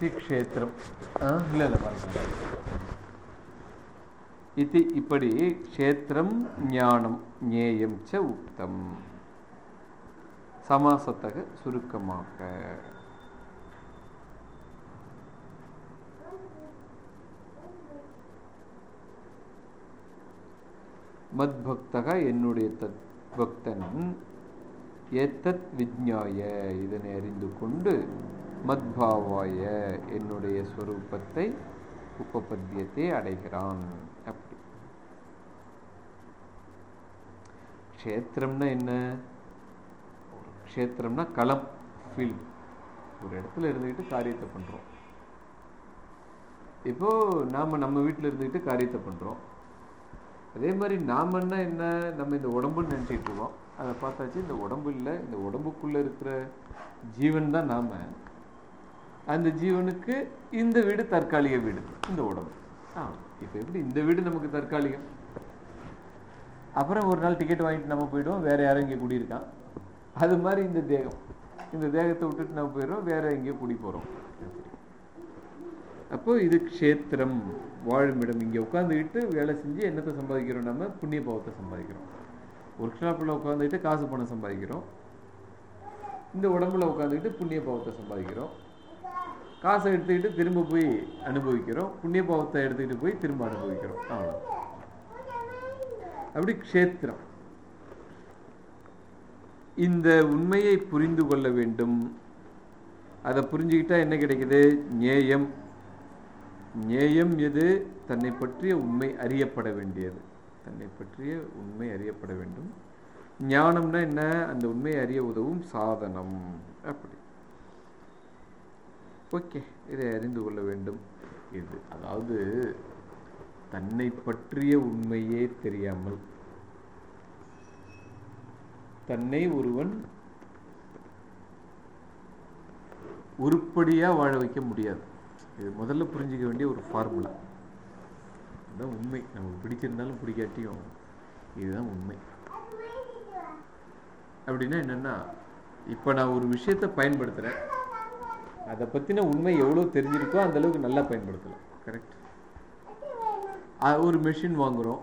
இத்தி க்ஷேத்திரம் இல்லை இல்லை பாருங்க இது இப்படி க்ஷேத்திரம் ஞானம் ஞேயம் ச உக்தம். சமாசத்தக சுருக்கமாக. மத்பக்தக என்னுடைய தத் பக்தன் ஏத்தத் விஜ்ஞாய. இதனை அறிந்து கொண்டு மத்பாவாய என்னுடைய ஸ்வரூபத்தை உபபத்தியத்தை அடைகிறான். அப்படி. க்ஷேத்திரம்னா என்ன? க்ஷேத்திரம்னா களம் ஃபீல்டு ஒரு இடத்துல இருந்துக்கிட்டு காரியத்தை பண்ணுறோம் இப்போ நாம் நம்ம வீட்டில் இருந்துக்கிட்டு காரியத்தை பண்ணுறோம் அதே மாதிரி நாமன்னா என்ன? நம்ம இந்த உடம்புன்னு நினச்சிட்டு இருக்கோம். அதை பார்த்தாச்சு இந்த உடம்பு இல்லை. இந்த உடம்புக்குள்ளே இருக்கிற ஜீவன் தான் நாம். அந்த ஜீவனுக்கு இந்த வீடு தற்காலிக வீடு இந்த உடம்பு. ஆ இப்போ எப்படி இந்த வீடு நமக்கு தற்காலிகம்? அப்புறம் ஒரு நாள் டிக்கெட் வாங்கிட்டு நம்ம போயிடுவோம் வேற யாரும் இங்கே குடியிருக்கான். அது மாதிரி இந்த தேகம். இந்த தேகத்தை விட்டுட்டு நம்ம போயிடுறோம் வேற எங்கேயோ குடி போகிறோம் அப்போ இது க்ஷேத்திரம் வாழுமிடம். இங்கே உட்காந்துக்கிட்டு வேலை செஞ்சு என்னத்தை சம்பாதிக்கிறோம் நம்ம? புண்ணிய பாவத்தை சம்பாதிக்கிறோம். ஒர்க் ஷாப்பில் உட்காந்துக்கிட்டு காசு பணம் சம்பாதிக்கிறோம். இந்த உடம்புல உட்காந்துக்கிட்டு புண்ணிய பாவத்தை சம்பாதிக்கிறோம். காசை எடுத்துக்கிட்டு திரும்ப போய் அனுபவிக்கிறோம். புண்ணிய பாவத்தை எடுத்துக்கிட்டு போய் திரும்ப அனுபவிக்கிறோம். அவ்வளோ அப்படி க்ஷேத்திரம். இந்த உண்மையை புரிந்து கொள்ள வேண்டும். அதை புரிஞ்சுக்கிட்டா என்ன கிடைக்குது? ஞேயம். ஞேயம் எது? தன்னை பற்றிய உண்மை அறியப்பட வேண்டியது. தன்னை பற்றிய உண்மை அறியப்பட வேண்டும். ஞானம்னா என்ன? அந்த உண்மையை அறிய உதவும் சாதனம். அப்படி. ஓகே இதை அறிந்து கொள்ள வேண்டும் இது அதாவது தன்னை பற்றிய உண்மையே தெரியாமல் தன்னை ஒருவன் உருப்படியாக வாழ வைக்க முடியாது. இது முதல்ல புரிஞ்சிக்க வேண்டிய ஒரு ஃபார்முலா இதுதான் உண்மை. நமக்கு பிடிச்சிருந்தாலும் பிடிக்காட்டியும் இதுதான் உண்மை. அப்படின்னா என்னென்னா இப்போ நான் ஒரு விஷயத்தை பயன்படுத்துகிறேன் அதை பற்றின உண்மை எவ்வளோ தெரிஞ்சிருக்கோ அந்தளவுக்கு நல்லா பயன்படுத்தலாம். கரெக்ட் ஒரு மிஷின் வாங்குகிறோம்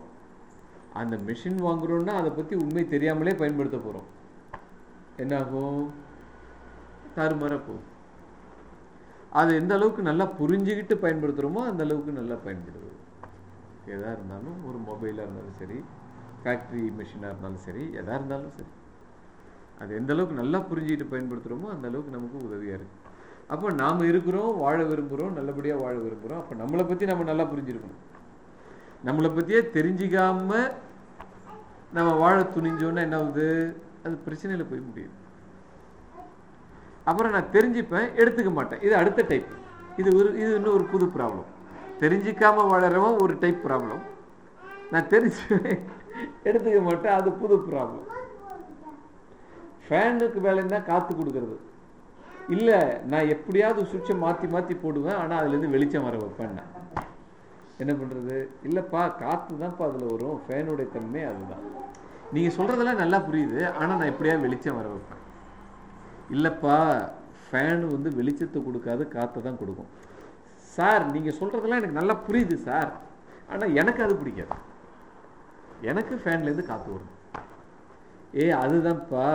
அந்த மிஷின் வாங்குகிறோன்னா அதை பற்றி உண்மை தெரியாமலே பயன்படுத்த போகிறோம் என்னாகும்? தாறுமாறாக போகும் அதை எந்த அளவுக்கு நல்லா புரிஞ்சுக்கிட்டு பயன்படுத்துகிறோமோ அந்த அளவுக்கு நல்லா பயன்படுது. எதாக இருந்தாலும் ஒரு மொபைலாக இருந்தாலும் சரி ஃபேக்ட்ரி மிஷினாக இருந்தாலும் சரி எதாக இருந்தாலும் சரி. அது எந்த அளவுக்கு நல்லா புரிஞ்சுக்கிட்டு பயன்படுத்துகிறோமோ அந்த அளவுக்கு நமக்கு உதவியாக இருக்குது அப்போ நாம் இருக்கிறோம் வாழ விரும்புகிறோம் நல்லபடியாக வாழ விரும்புகிறோம் அப்போ நம்மளை பற்றி நம்ம நல்லா புரிஞ்சிருக்கணும். நம்மளை பற்றியே தெரிஞ்சிக்காமல் நம்ம வாழ துணிஞ்சோன்னா என்ன ஆகுது? அது பிரச்சனையில் போய் முடியுது. அப்புறம் நான் தெரிஞ்சுப்பேன் எடுத்துக்க மாட்டேன். இது அடுத்த டைப் இது ஒரு இது இன்னும் ஒரு புது ப்ராப்ளம் தெரிஞ்சிக்காமல் வாழறவன் ஒரு டைப் ப்ராப்ளம் நான் தெரிஞ்சுவேன் எடுத்துக்க மாட்டேன் அது புது ப்ராப்ளம் ஃபேனுக்கு வேலைன்னா காற்று கொடுக்கறது. இல்லை நான் எப்படியாவது சுவிட்சை மாற்றி மாற்றி போடுவேன் ஆனால் அதுலேருந்து வெளிச்சம் வர வைப்பேன் நான். என்ன பண்ணுறது இல்லைப்பா காற்று தான்ப்பா அதில் வரும். ஃபேனுடைய தன்மை அதுதான். நீங்கள் சொல்கிறதெல்லாம் நல்லா புரியுது ஆனால் நான் எப்படியா வெளிச்சம் வர வைப்பேன். இல்லைப்பா ஃபேனு வந்து வெளிச்சத்தை கொடுக்காது காற்றை தான் கொடுக்கும். சார் நீங்கள் சொல்கிறதெல்லாம் எனக்கு நல்லா புரியுது சார். ஆனால் எனக்கு அது பிடிக்காது. எனக்கு ஃபேன்லேருந்து காற்று வரும். ஏ அதுதான்ப்பா.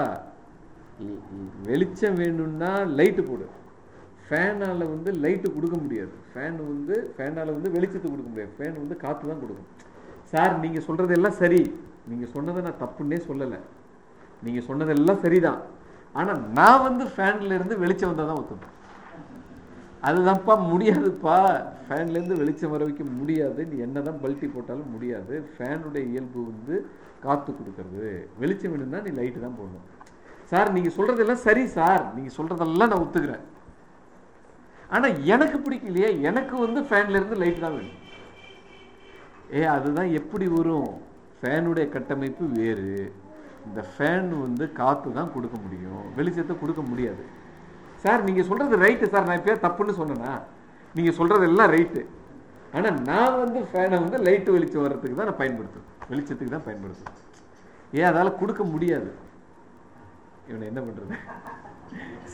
வெளிச்சம் வேணும்னா லைட்டு போடு. ஃபேனால் வந்து லைட்டு கொடுக்க முடியாது. ஃபேன் வந்து ஃபேனால் வந்து வெளிச்சத்தை கொடுக்க முடியாது. ஃபேன் வந்து காற்று தான் கொடுக்கும். சார் நீங்கள் சொல்கிறதெல்லாம் சரி. நீங்கள் சொன்னதை நான் தப்புன்னே சொல்லலை. நீங்கள் சொன்னதெல்லாம் சரிதான். ஆனால் நான் வந்து ஃபேன்லேருந்து வெளிச்சம் வந்தால் தான் ஒத்துப்பேன். அதுதான்ப்பா முடியாதுப்பா. ஃபேன்லேருந்து வெளிச்சம் வர வைக்க முடியாது. நீ என்ன தான் பல்ட்டி போட்டாலும் முடியாது. ஃபேனுடைய இயல்பு வந்து காற்று கொடுக்கறது. வெளிச்சம் வேணும்னா நீ லைட்டு தான் போடணும். சார் நீங்கள் சொல்கிறதெல்லாம் சரி சார். நீங்கள் சொல்கிறதெல்லாம் நான் ஒத்துக்கிறேன். ஆனால் எனக்கு பிடிக்கலையே. எனக்கு வந்து ஃபேன்லேருந்து லைட் தான் வேணும். ஏ அதுதான் எப்படி வரும்? ஃபேனுடைய கட்டமைப்பு வேறு. இந்த ஃபேன் வந்து காற்று தான் கொடுக்க முடியும். வெளிச்சத்தை கொடுக்க முடியாது. சார் நீங்கள் சொல்கிறது ரைட்டு சார். நான் இப்போ தப்புன்னு சொன்னேன்னா நீங்கள் சொல்கிறது எல்லாம் ரைட்டு ஆனால் நான் வந்து ஃபேனை வந்து லைட்டு வெளிச்சம் வர்றதுக்கு தான் நான் பயன்படுத்துவேன். வெளிச்சத்துக்கு தான் பயன்படுத்துவேன். ஏன்? அதால் கொடுக்க முடியாது. இவனை என்ன பண்ணுறது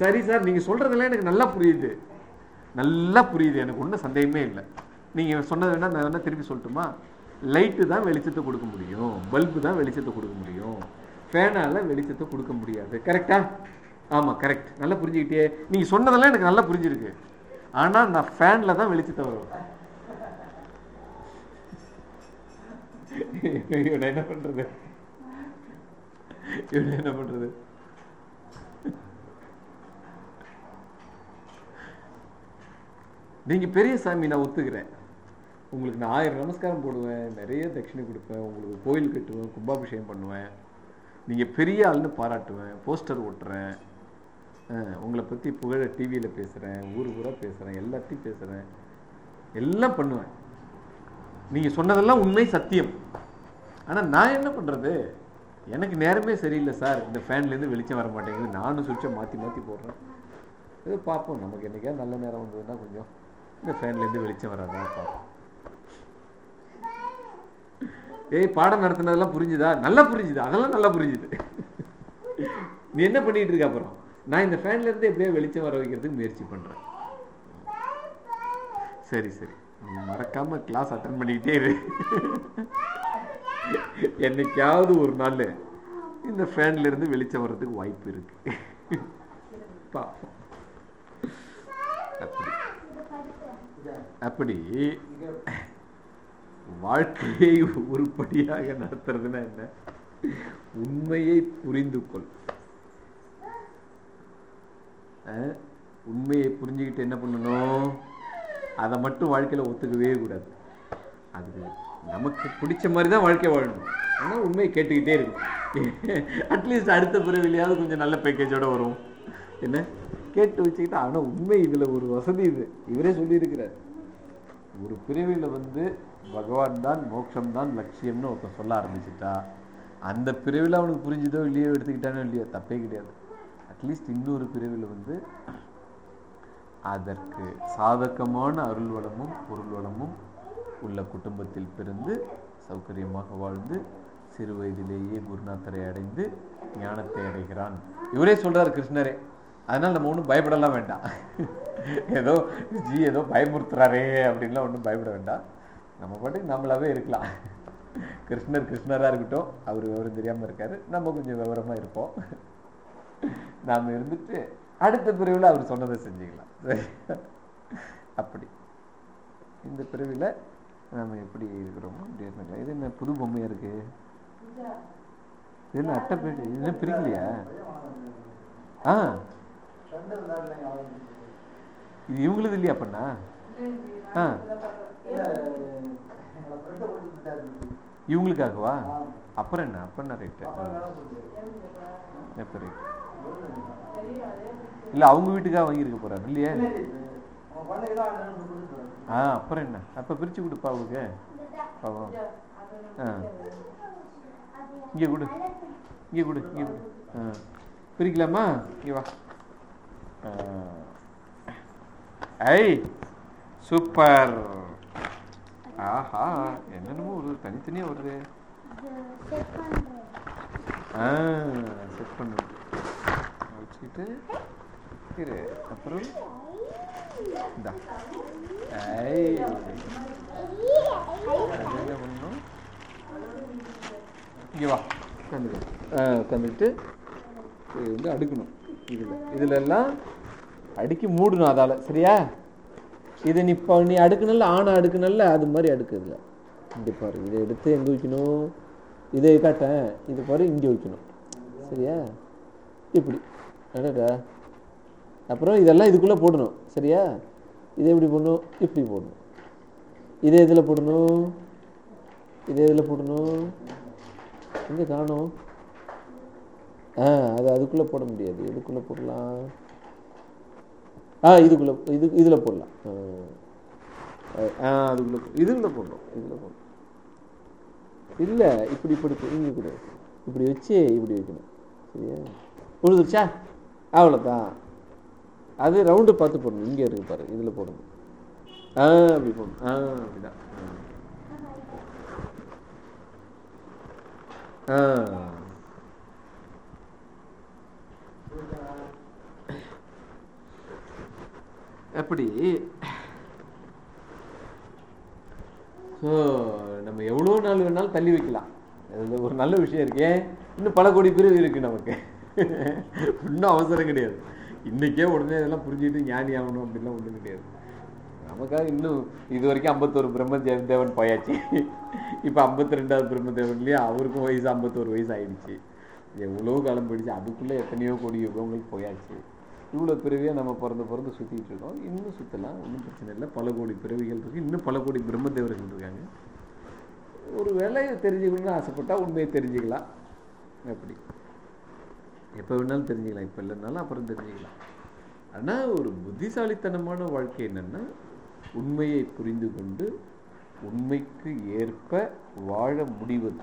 சரி சார் நீங்கள் சொல்கிறதெல்லாம் எனக்கு நல்லா புரியுது. நல்லா புரியுது எனக்கு ஒன்றும் சந்தேகமே இல்லை. நீங்கள் சொன்னது வேணால் நான் வேணால் திருப்பி சொல்லட்டுமா? லைட்டு தான் வெளிச்சத்தை கொடுக்க முடியும். பல்பு தான் வெளிச்சத்தை கொடுக்க முடியும். ஃபேனால வெளிச்சத்தை கொடுக்க முடியாது. கரெக்டா ஆமாம் கரெக்ட் நல்லா புரிஞ்சுக்கிட்டே நீங்கள் சொன்னதெல்லாம் எனக்கு நல்லா புரிஞ்சிருக்கு. ஆனால் நான் ஃபேனில் தான் வெளிச்சத்தை வருவேன் இவனை என்ன பண்ணுறது இவனை என்ன பண்ணுறது நீங்கள் பெரிய சாமி நான் ஒத்துக்கிறேன். உங்களுக்கு நான் ஆயிரம் நமஸ்காரம் போடுவேன் நிறைய தட்சிணை கொடுப்பேன் உங்களுக்கு கோயில் கட்டுவேன் கும்பாபிஷேகம் பண்ணுவேன். நீங்கள் பெரிய ஆள்னு பாராட்டுவேன் போஸ்டர் ஓட்டுறேன். உங்களை பற்றி புகழ டிவியில் பேசுகிறேன் ஊர் ஊராக பேசுகிறேன் எல்லாத்தையும் பேசுகிறேன் எல்லாம் பண்ணுவேன். நீங்கள் சொன்னதெல்லாம் உண்மை சத்தியம். ஆனால் நான் என்ன பண்ணுறது எனக்கு நேரமே சரியில்லை சார். இந்த ஃபேன்லேருந்து வெளிச்சம் வர மாட்டேங்குது நானும் சுவிட்சை மாற்றி மாற்றி போடுறேன். இது பார்ப்போம். நமக்கு என்றைக்கா நல்ல நேரம் வந்ததுன்னா கொஞ்சம் இந்த ஃபேன்ல இருந்து வெளிச்சம் வராதா பார்ப்போம் ஏய் பாடம் நடத்தினதெல்லாம் புரிஞ்சுதா? நல்லா புரிஞ்சுது அதெல்லாம் நல்லா புரிஞ்சுது. நீ என்ன பண்ணிட்டு இருக்க அப்புறம்? நான் இந்த ஃபேன்ல இருந்து எப்படியோ வெளிச்சம் வர வைக்கிறதுக்கு முயற்சி பண்றேன். சரி சரி. மறக்காம கிளாஸ் அட்டன் பண்ணிக்கிட்டே இரு. என்னைக்காவது ஒரு நாள் இந்த ஃபேன்ல இருந்து வெளிச்சம் வர்றதுக்கு வாய்ப்பு இருக்கு. பாப்போம் அப்படி. அப்படி வாழ்க்கையை உருப்படியாக நடத்துறதுன்னா என்ன? உண்மையை புரிந்து கொள். உண்மையை புரிஞ்சுக்கிட்டு என்ன பண்ணணும்? அதை மட்டும் வாழ்க்கையில ஒத்துக்கவே கூடாது. அது நமக்கு பிடிச்ச மாதிரி தான் வாழ்க்கை வாழணும். ஆனால் உண்மையை கேட்டுக்கிட்டே இருக்கும். அட்லீஸ்ட் அடுத்த பிறவிலையாவது கொஞ்சம் நல்ல பேக்கேஜோட வரும். என்ன? கேட்டு வச்சுக்கிட்டா ஆனால் உண்மை இதில் ஒரு வசதி இது. இவரே சொல்லியிருக்கிறார். ஒரு பிரிவில் வந்து பகவான் தான் மோட்சம் தான் லட்சியம்னு ஒருத்தன் சொல்ல ஆரம்பிச்சிட்டா அந்த பிரிவில் அவனுக்கு புரிஞ்சுதோ இல்லையோ எடுத்துக்கிட்டானோ இல்லையோ தப்பே கிடையாது. அட்லீஸ்ட் இன்னொரு பிரிவில் வந்து அதற்கு சாதகமான அருள் வளமும் பொருள் வளமும் உள்ள குடும்பத்தில் பிறந்து சௌகரியமாக வாழ்ந்து சிறு வயதிலேயே குருநாதரை அடைந்து ஞானத்தை அடைகிறான். இவரே சொல்றாரு கிருஷ்ணரே. அதனால் நம்ம ஒன்றும் பயப்படலாம் வேண்டாம். ஏதோ ஜி ஏதோ பயமுறுத்துறாரே அப்படின்லாம் ஒன்றும் பயப்பட வேண்டாம். நம்ம பாட்டுக்கு நம்மளாவே இருக்கலாம். கிருஷ்ணர் கிருஷ்ணராக இருக்கட்டும் அவர் விவரம் தெரியாமல் இருக்கார். நம்ம கொஞ்சம் விவரமாக இருப்போம். நாம் இருந்துட்டு அடுத்த பிரிவில் அவர் சொன்னதை செஞ்சுக்கலாம். சரி? அப்படி. இந்த பிரிவில் நம்ம எப்படி இருக்கிறோமோ அப்படி இருந்துக்கலாம். இது என்ன புது பொம்மையாக இருக்கு? இது என்ன அட்டை பேட்டி? இது என்ன பிரிக்கலையா? ஆ. இது இவங்களுது இல்லையா பண்ணா ஆ. இவங்களுக்காகவா? அப்புறம் என்ன? அப்புறம் என்ன ரேட்டு எப்போ ரேட் இல்லை அவங்க வீட்டுக்காக வாங்கியிருக்க போறாரு இல்லையே? ஆ அப்புறம் என்ன? அப்போ பிரிச்சு கொடுப்பா அவங்களுக்கு பாவம். ஆ. இங்கே கொடு. இங்கே கொடு இங்கே கொடு. ஆ. பிரிக்கலாமா? இங்கே வா. ஐ சூப்பர். ஆஹா என்னென்னமோ ஒரு தனித்தனியாக வருது. ஆ செட் பண்ணு. வச்சுக்கிட்டு இரு. அப்புறம் இந்தா. ஐ என்ன பண்ணணும். இங்கே வா. உட்காந்துக்க ஆ உட்காந்துக்கிட்டு இது வந்து அடுக்கணும். இதில். இதில் எல்லாம் அடுக்கி மூடணும் அதால். சரியா? இதை நீ இப்போ நீ அடுக்கணும்ல ஆணை அடுக்கணும்ல அது மாதிரி அடுக்குதுல இங்கே பாரு இதை எடுத்து எங்கே வைக்கணும்? இதை காட்டேன் இது பாரு இங்கே வைக்கணும். சரியா? இப்படி. அடடா. அப்புறம் இதெல்லாம் இதுக்குள்ளே போடணும். சரியா? இதை எப்படி போடணும்? இப்படி போடணும். இதை இதில் போடணும்? இதை இதில் போடணும்? எங்கே காணும். ஆ அது அதுக்குள்ளே போட முடியாது. எதுக்குள்ளே போடலாம்? ஆ இதுக்குள்ளே இது இதில் போடலாம். ஆ. அதுக்குள்ளே இதுக்குள்ளே போடணும். இதில் போடணும். இல்லை இப்படி இப்படி இங்கே கூட இப்படி வச்சு இப்படி வைக்கணும். சரியா? உழுதுச்சா அவ்வளோதான் அது ரவுண்டு பார்த்து போடணும். இங்கே இருக்கு பாரு இதில் போடணும். ஆ அப்படி போடணும். ஆ அப்படிதான். ஆ. அப்படி எப்படி? ஸோ நம்ம எவ்வளோ நாள் வேணாலும் தள்ளி வைக்கலாம். அது ஒரு நல்ல விஷயம் இருக்கே. இன்னும் பல கோடி பிரிவு இருக்கு நமக்கு. இன்னும் அவசரம் கிடையாது. இன்னைக்கே உடனே இதெல்லாம் புரிஞ்சுக்கிட்டு ஞானி ஆகணும் அப்படிலாம் ஒன்றும் கிடையாது. நமக்காக இன்னும் இது வரைக்கும் ஐம்பத்தோரு பிரம்ம தேவன் போயாச்சு. இப்போ ஐம்பத்தி ரெண்டாவது பிரம்மதேவன்லேயே அவருக்கும் வயசு ஐம்பத்தோரு வயசு ஆயிடுச்சு. எவ்வளோ காலம் போயிடுச்சு. அதுக்குள்ளே எத்தனையோ கோடி யுகங்கள் போயாச்சு. இவ்வளோ பிறவியாக நம்ம பிறந்து பிறந்து சுற்றிட்டு இருக்கோம். இன்னும் சுற்றலாம் ஒன்றும் பிரச்சனை இல்லை. பல கோடி பிறவிகள் இருக்குது இன்னும் பல கோடி பிரம்மதேவர்கள் இருக்காங்க ஒரு வேலையை தெரிஞ்சுக்கணும்னு ஆசைப்பட்டா உண்மையை தெரிஞ்சுக்கலாம். அப்படி எப்போ வேணாலும் தெரிஞ்சுக்கலாம். இப்போ இல்லைனாலும் அப்புறம் தெரிஞ்சுக்கலாம். ஆனால் ஒரு புத்திசாலித்தனமான வாழ்க்கை என்னென்னா உண்மையை புரிந்து கொண்டு உண்மைக்கு ஏற்ப வாழ முடிவது.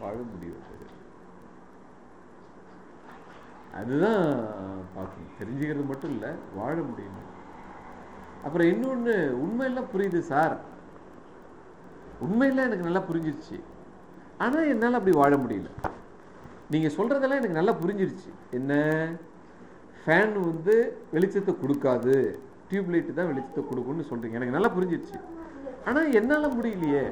வாழ முடிவது. அதுதான் பார்க்கணும் தெரிஞ்சுக்கிறது மட்டும் இல்லை வாழ முடியும்? அப்புறம் இன்னொன்று உண்மையெல்லாம் புரியுது சார். உண்மையெல்லாம் எனக்கு நல்லா புரிஞ்சிருச்சு. ஆனால் என்னால் அப்படி வாழ முடியல. நீங்கள் சொல்கிறதெல்லாம் எனக்கு நல்லா புரிஞ்சிருச்சு. என்ன? ஃபேன் வந்து வெளிச்சத்தை கொடுக்காது. டியூப் லைட்டு தான் வெளிச்சத்தை கொடுக்கும்னு சொல்கிறீங்க எனக்கு நல்லா புரிஞ்சிருச்சு. ஆனால் என்னால் முடியலையே.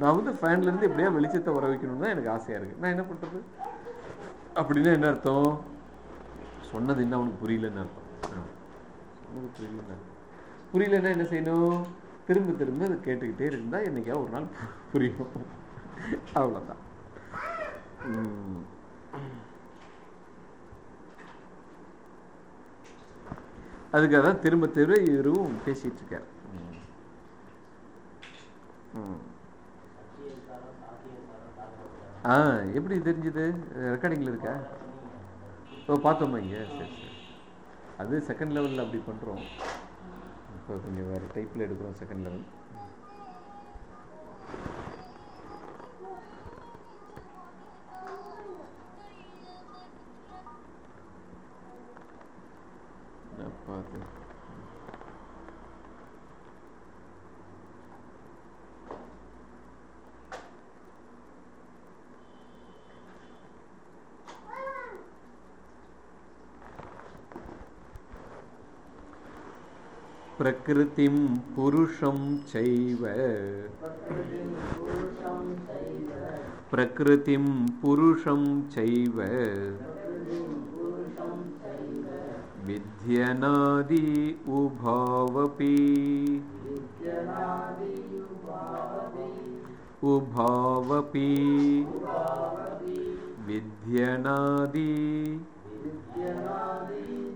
நான் வந்து ஃபேன்லேருந்து எப்படியா வெளிச்சத்தை வர வைக்கணும்னு தான் எனக்கு ஆசையாக இருக்குது நான் என்ன பண்ணுறது அப்படின்னா என்ன அர்த்தம்? சொன்னது என்ன அவனுக்கு புரியலன்னு அர்த்தம். சொன்னது புரியலன்னு. புரியலன்னா என்ன செய்யணும் திரும்ப திரும்ப அதை கேட்டுக்கிட்டே இருந்தா என்னைக்கா ஒரு நாள் புரியும் அவ்வளோதான். அதுக்காக தான் திரும்ப திரும்ப இவரும் பேசிட்டு இருக்கார். ஆ எப்படி தெரிஞ்சுது ரெக்கார்டிங்கில் இருக்கா ஓ பார்த்தோமா? இங்கே சரி சரி அது செகண்ட் லெவலில் அப்படி பண்ணுறோம் இப்போ கொஞ்சம் வேறு டைப்பில் எடுக்கிறோம் செகண்ட் லெவல் பார்த்து प्रकृतिं पुरुषं चैव। प्रकृतिं पुरुषं चैव। विध्यनादि उभावपि। उभावपि। विध्यनादि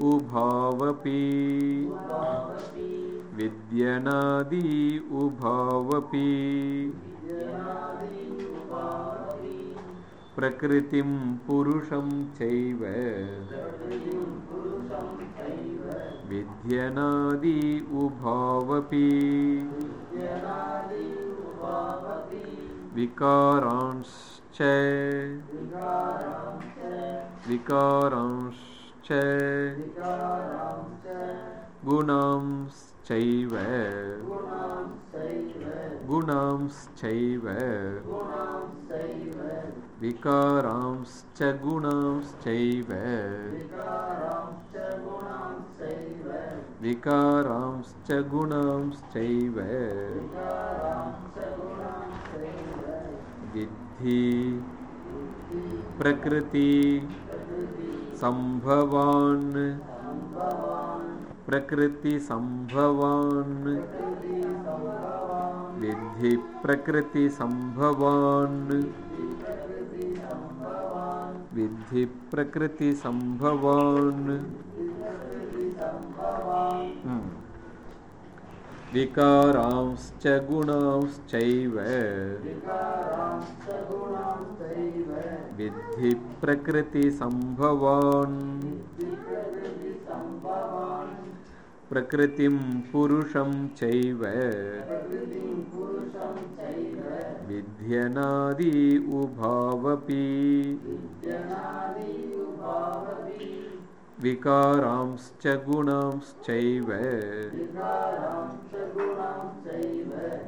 उभावपि। विद्यनादि उभावपि। प्रकृतिं पुरुषं चैव। विद्यनादि उभावपि। विकारांश्च विकारांश्च गुणांश्चैव। गुणांश्चैव। विकारांश्च गुणांश्चैव। विकारांश्च गुणांश्चैव। विद्धि प्रकृति संभवान्। प्रकृतिसम्भवान् विद्धि प्रकृतिसम्भवान् विद्धि प्रकृतिसम्भवान् विकारांश्च गुणांश्चैव। विद्धि प्रकृति सम्भवान् प्रकृतिं पुरुषं चैव। विध्यनादि उभावपि विकारांश्च गुणांश्चैव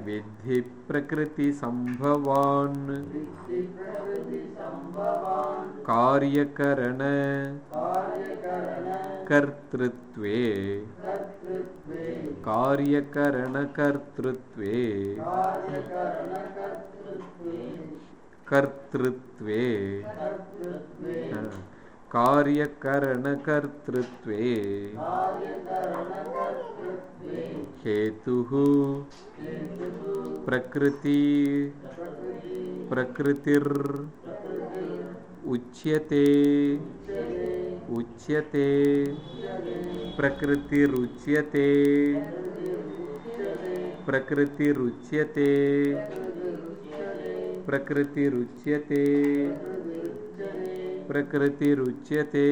विद्धि प्रकृतिसम्भवान् कार्यकरण। कर्तृत्वे। कार्यकरणकर्तृत्वे। कर्तृत्वे कार्यकरणकर्तृत्वे। हेतुः प्रकृति प्रकृतिर् उच्यते। उच्यते। प्रकृतिरुच्यते। प्रकृतिरुच्यते। प्रकृतिरुच्यते। प्रकृतिरुच्यते।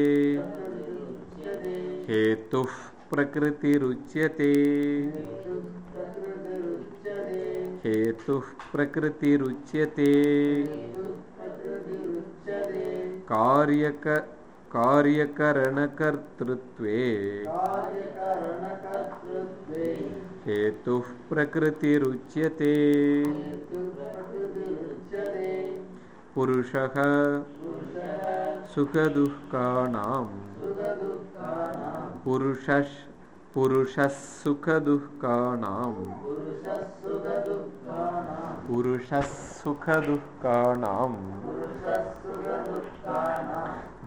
हेतुः प्रकृतिरुच्यते। हेतुः प्रकृतिरुच्यते। कार्यक कार्यकरणकर्तृत्वे। हेतुः प्रकृतिरुच्यते। पुरुषः सुख दुःखानां पुरुषस् पुरुषस्सुखदुःखानां पुरुषस्सुखदुःखानां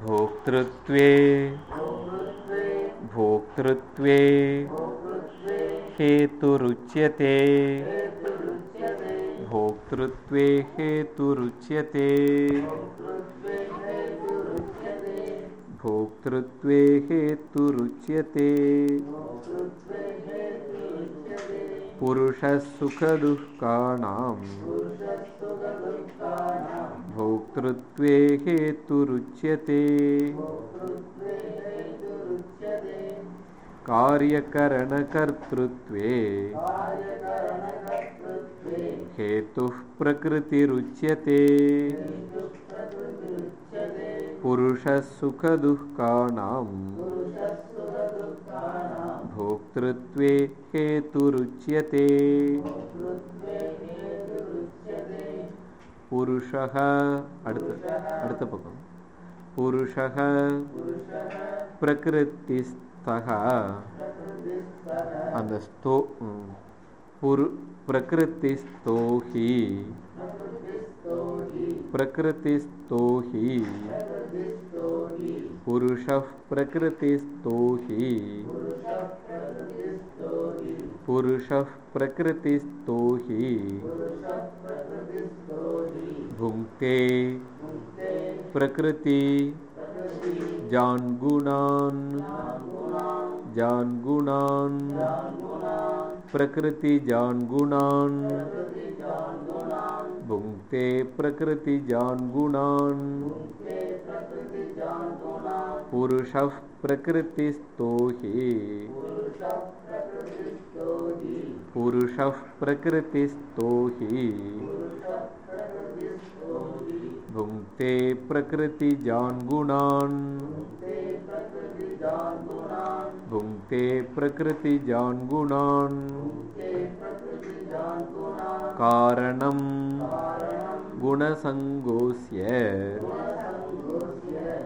भोक्तृत्वे भोक्तृत्वे हेतुरुच्यते। भोक्तृत्वे हेतुरुच्यते। भोक्तृत्वे हेतुरुच्यते। पुरुषः सुखदुःखानां भोक्तृत्वे हेतुरुच्यते। कार्यकरणकर्तृत्वे हेतुः प्रकृतिरुच्यते पुरुषसुखदुःखानाम्। भोक्तृत्वे हेतुरुच्यते। पुरुषः अडत पकं पुरुषः प्रकृतिस्थः पुरु प्रकृतिस्थो हि प्रकृतिस्थो हि पुरुषः प्रकृतिस्थो हि पुरुषः प्रकृति जान गुणान जान गुणान प्रकृति जान गुणान भुंगते प्रकृति जान गुणान पुरुष प्रकृतिस्तो ही पुरुष प्रकृतिस्तो ही भुङ्क्ते प्रकृतिजान्गुणान् भुङ्क्ते प्रकृतिजान्गुणान् कारणं गुणसङ्गोऽस्य।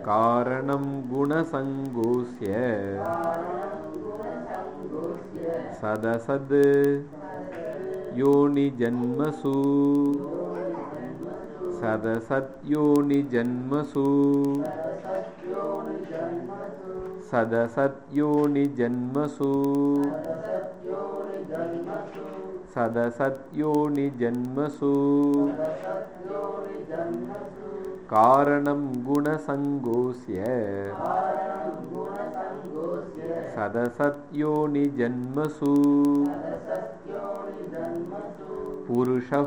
कारणं गुणसङ्गोऽस्य। सदसद् योनिजन्मसु सदसद्योनिजन्मसु सदसद्योनिजन्मसु सदसद्योनिजन्मसु कारणं गुणसङ्गोऽस्य। सदसद्योनिजन्मसु पुरुषः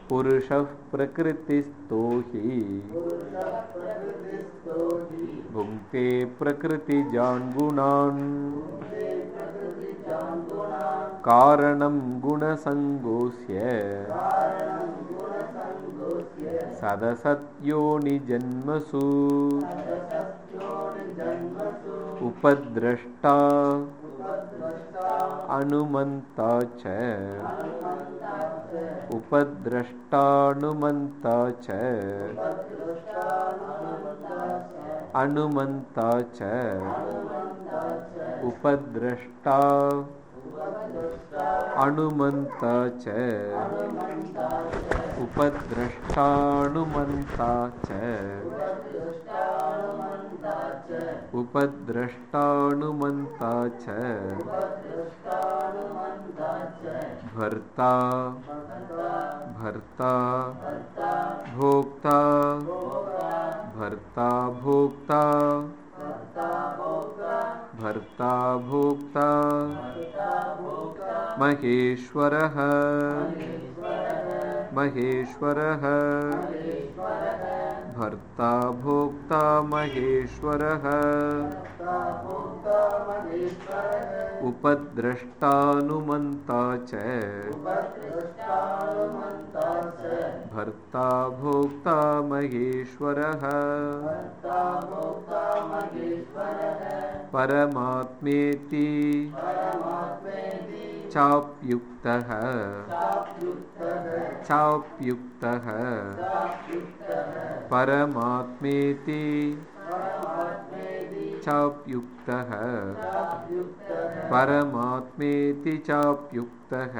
पुरुषः प्रकृतिस्थो हि भुङ्क्ते प्रकृतिजान्गुणान्। कारणं गुणसङ्गोऽस्य। सदसत्योनिजन्मसु। उपद्रष्टा अनुमन्ता च। उपद्रष्टानुमन्ता च। उपद्रष्टा अनुमन्ता च। उपद्रष्टानुमन्ता च। उपद्रष्टानुमन्ता च। भर्ता। भर्ता। भोक्ता। भर्ता भोक्ता। भर्ता भोक्ता। महेश्वरः। महेश्वरः। भर्ता भोक्ता महेश्वरः। उपद्रष्टानुमन्ता च। भर्ता भोक्ता महेश्वरः। परमात्मेति। चाप्युक्तः। चाप्युक्तः। परमात्मेति। चाप्युक्तः। परमात्मेति चाप्युक्तः।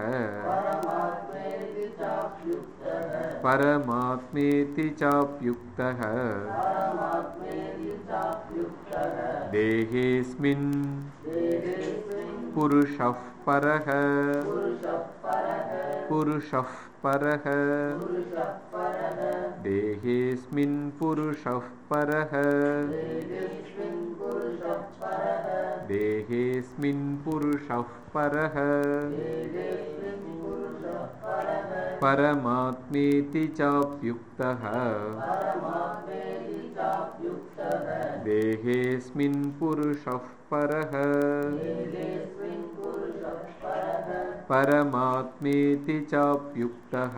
परमात्मेति चाप्युक्तः। देहेऽस्मिन् पुरुषः परः। पुरुषः परः। देहेऽस्मिन् पुरुषः परः। देहेऽस्मिन् पुरुषः परः परमात्मेति चाप्युक्तः। देहेऽस्मिन् पुरुषः परः। परमात्मेति चाप्युक्तः।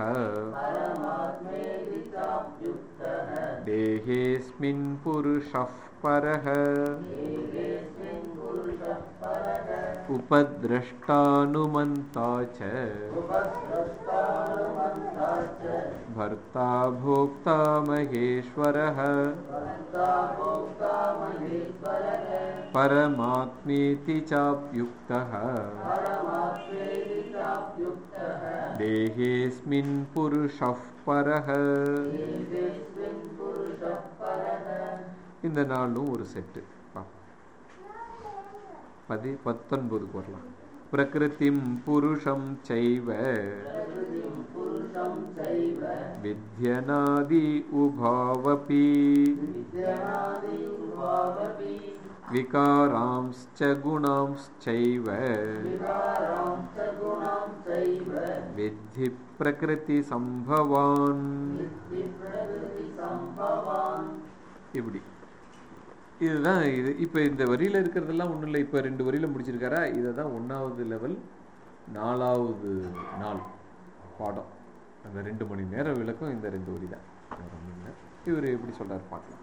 देहेऽस्मिन् पुरुषः परः। उपद्रष्टानुमन्ता च। भर्ता भोक्ता महेश्वरः। परमात्मेति चाप्युक्तः। देहेऽस्मिन् पुरुषः परः இந்த நாளும் ஒரு செட்டு பதி பத்தொன்பதுக்கு வரலாம் பிரகிருதிம் புருஷம் சைவ வித்யநாதி உபாவபி विकारांश्च गुणांश्चैव विद्धि प्रकृतिसम्भवान् இப்படி இதுதான் இது. இப்போ இந்த வரியில் இருக்கிறதெல்லாம் ஒன்றும் இல்லை. இப்போ ரெண்டு வரியில் முடிச்சிருக்காரா? இதை தான் ஒன்றாவது லெவல் நாலாவது நாள் பாடம். அந்த ரெண்டு மணி நேரம் விளக்கம் இந்த ரெண்டு வரி தான் இவர் எப்படி சொல்கிறார் பார்க்கலாம்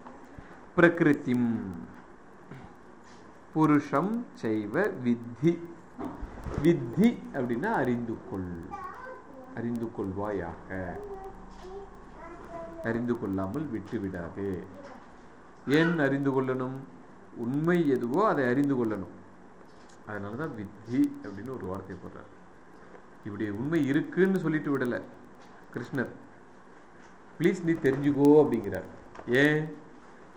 பிரகிருத்திம் புருஷம் செய்வ வித்தி. வித்தி அப்படின்னா அறிந்து கொள். அறிந்து கொள்வாயாக. அறிந்து கொள்ளாமல் விட்டுவிடாதே. ஏன் அறிந்து கொள்ளணும் உண்மை எதுவோ அதை அறிந்து கொள்ளணும். அதனால தான் வித்தி அப்படின்னு ஒரு வார்த்தை போடுறார். இப்படி உண்மை இருக்குன்னு சொல்லிட்டு விடலை கிருஷ்ணர். ப்ளீஸ் நீ தெரிஞ்சுக்கோ அப்படிங்கிறார். ஏன்?